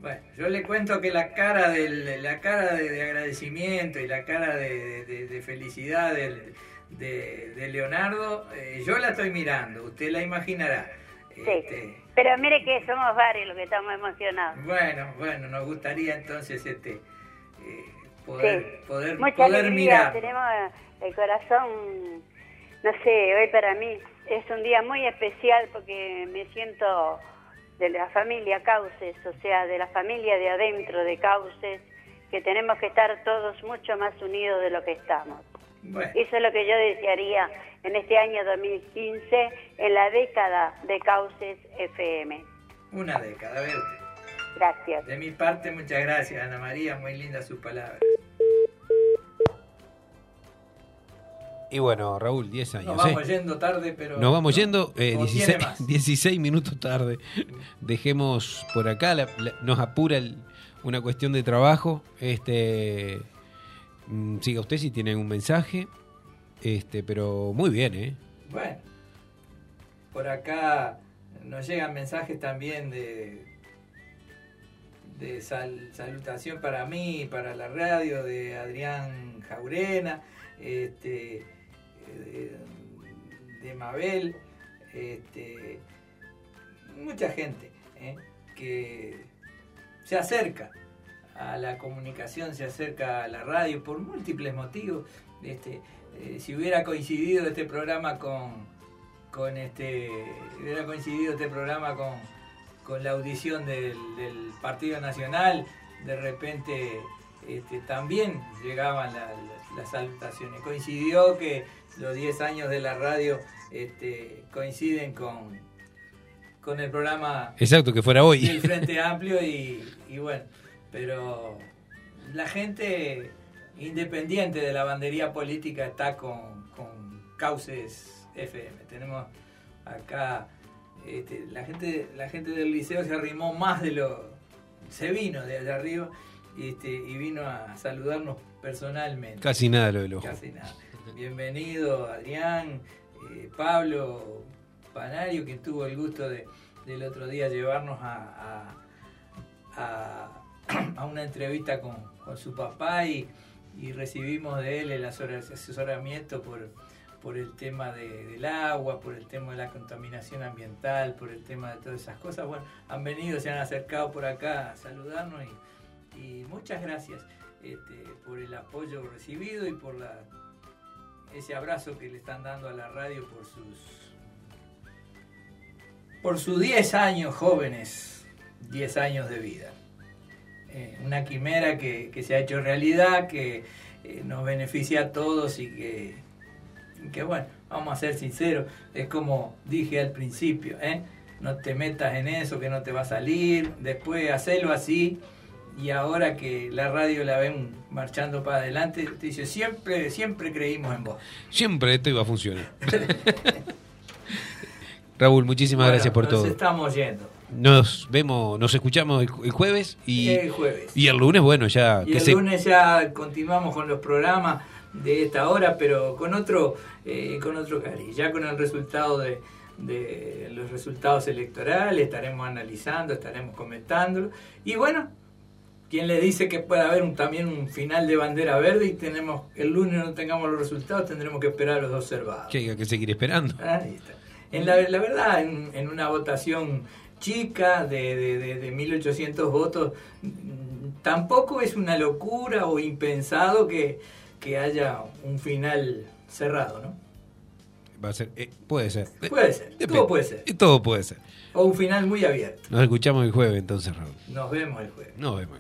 Bueno. Yo le cuento que la cara del, la cara de, de agradecimiento y la cara de, de- de felicidad del- de, de Leonardo, eh, yo la estoy mirando, usted la imaginará. Sí. Este, Pero mire que somos varios los que estamos emocionados. bueno, bueno, nos gustaría entonces este eh, poder, Sí. poder, Mucha poder alegría, mirar. tenemos el corazón, no sé, hoy para mí es un día muy especial porque me siento de la familia Cauces, o sea, de la familia de adentro de Cauces, que tenemos que estar todos mucho más unidos de lo que estamos. Bueno, Eso es lo que yo desearía en este año 2015, en la década de Cauces FM. una década, a ver usted. Gracias. De mi parte, muchas gracias, Ana María. Muy linda su palabra. Y bueno, Raúl, 10 años. Nos vamos ¿eh? yendo tarde, pero. Nos vamos no, yendo eh, no 16, tiene más. 16 minutos tarde. Dejemos por acá, la- la- nos apura el- una cuestión de trabajo. Este, mm, siga usted si tiene un mensaje. Este, pero muy bien, ¿eh? Bueno, por acá nos llegan mensajes también de, de sal- salutación para mí, para la radio, de Adrián Jaurena, este, de, Mabel, este, mucha gente ¿eh? que se acerca a la comunicación, se acerca a la radio por múltiples motivos. Este, eh, si hubiera coincidido este programa con, con este, hubiera coincidido este programa con, con la audición del, Partido Nacional, de repente este, también llegaban la- la- las salutaciones. Coincidió que los 10 años de la radio este, coinciden con, con el programa Exacto, que fuera hoy. del Frente Amplio y, y bueno, pero la gente independiente de la bandería política está con, con Cauces FM. Tenemos acá este, la gente la gente del liceo se arrimó más de lo se vino de allá arriba este, y vino a saludarnos personalmente. Casi nada lo del ojo. Casi nada. Bienvenido Adrián, eh, Pablo Panario, que tuvo el gusto de, del otro día llevarnos a, a, una entrevista con, su papá y, y recibimos de él el asesor- asesoramiento por, por el tema de- del agua, por el tema de la contaminación ambiental, por el tema de todas esas cosas. Bueno, han venido, se han acercado por acá a saludarnos y, y muchas gracias este, por el apoyo recibido y por la, ese abrazo que le están dando a la radio por sus por sus 10 años jóvenes, 10 años de vida. Eh, una quimera que, se ha hecho realidad, que eh, nos beneficia a todos y que, que, bueno, vamos a ser sinceros, es como dije al principio, ¿eh? no te metas en eso que no te va a salir, después hacelo así y ahora que la radio la ven marchando para adelante, te dice, siempre, siempre creímos en vos. Siempre esto iba a funcionar. Raúl, muchísimas Bueno, gracias por nos todo. estamos yendo. Nos vemos, nos escuchamos el, el jueves y El jueves. y el lunes, bueno, ya Y que el se lunes ya continuamos con los programas de esta hora, pero con otro, eh, con otro cariz, ya con el resultado de, de los resultados electorales, estaremos analizando, estaremos comentándolo. Y bueno, quien le dice que puede haber un, también un final de bandera verde y tenemos el lunes no tengamos los resultados, tendremos que esperar a los observados. que hay que seguir esperando. Ahí está. En la, la verdad, en, en una votación chica de, de, de, de 1.800 votos, tampoco es una locura o impensado que, que haya un final cerrado, ¿no? Va a ser, eh, puede ser. Puede ser, Depende. todo puede ser. Todo puede ser. O un final muy abierto. Nos escuchamos el jueves entonces, Raúl. Nos vemos el jueves. Nos vemos.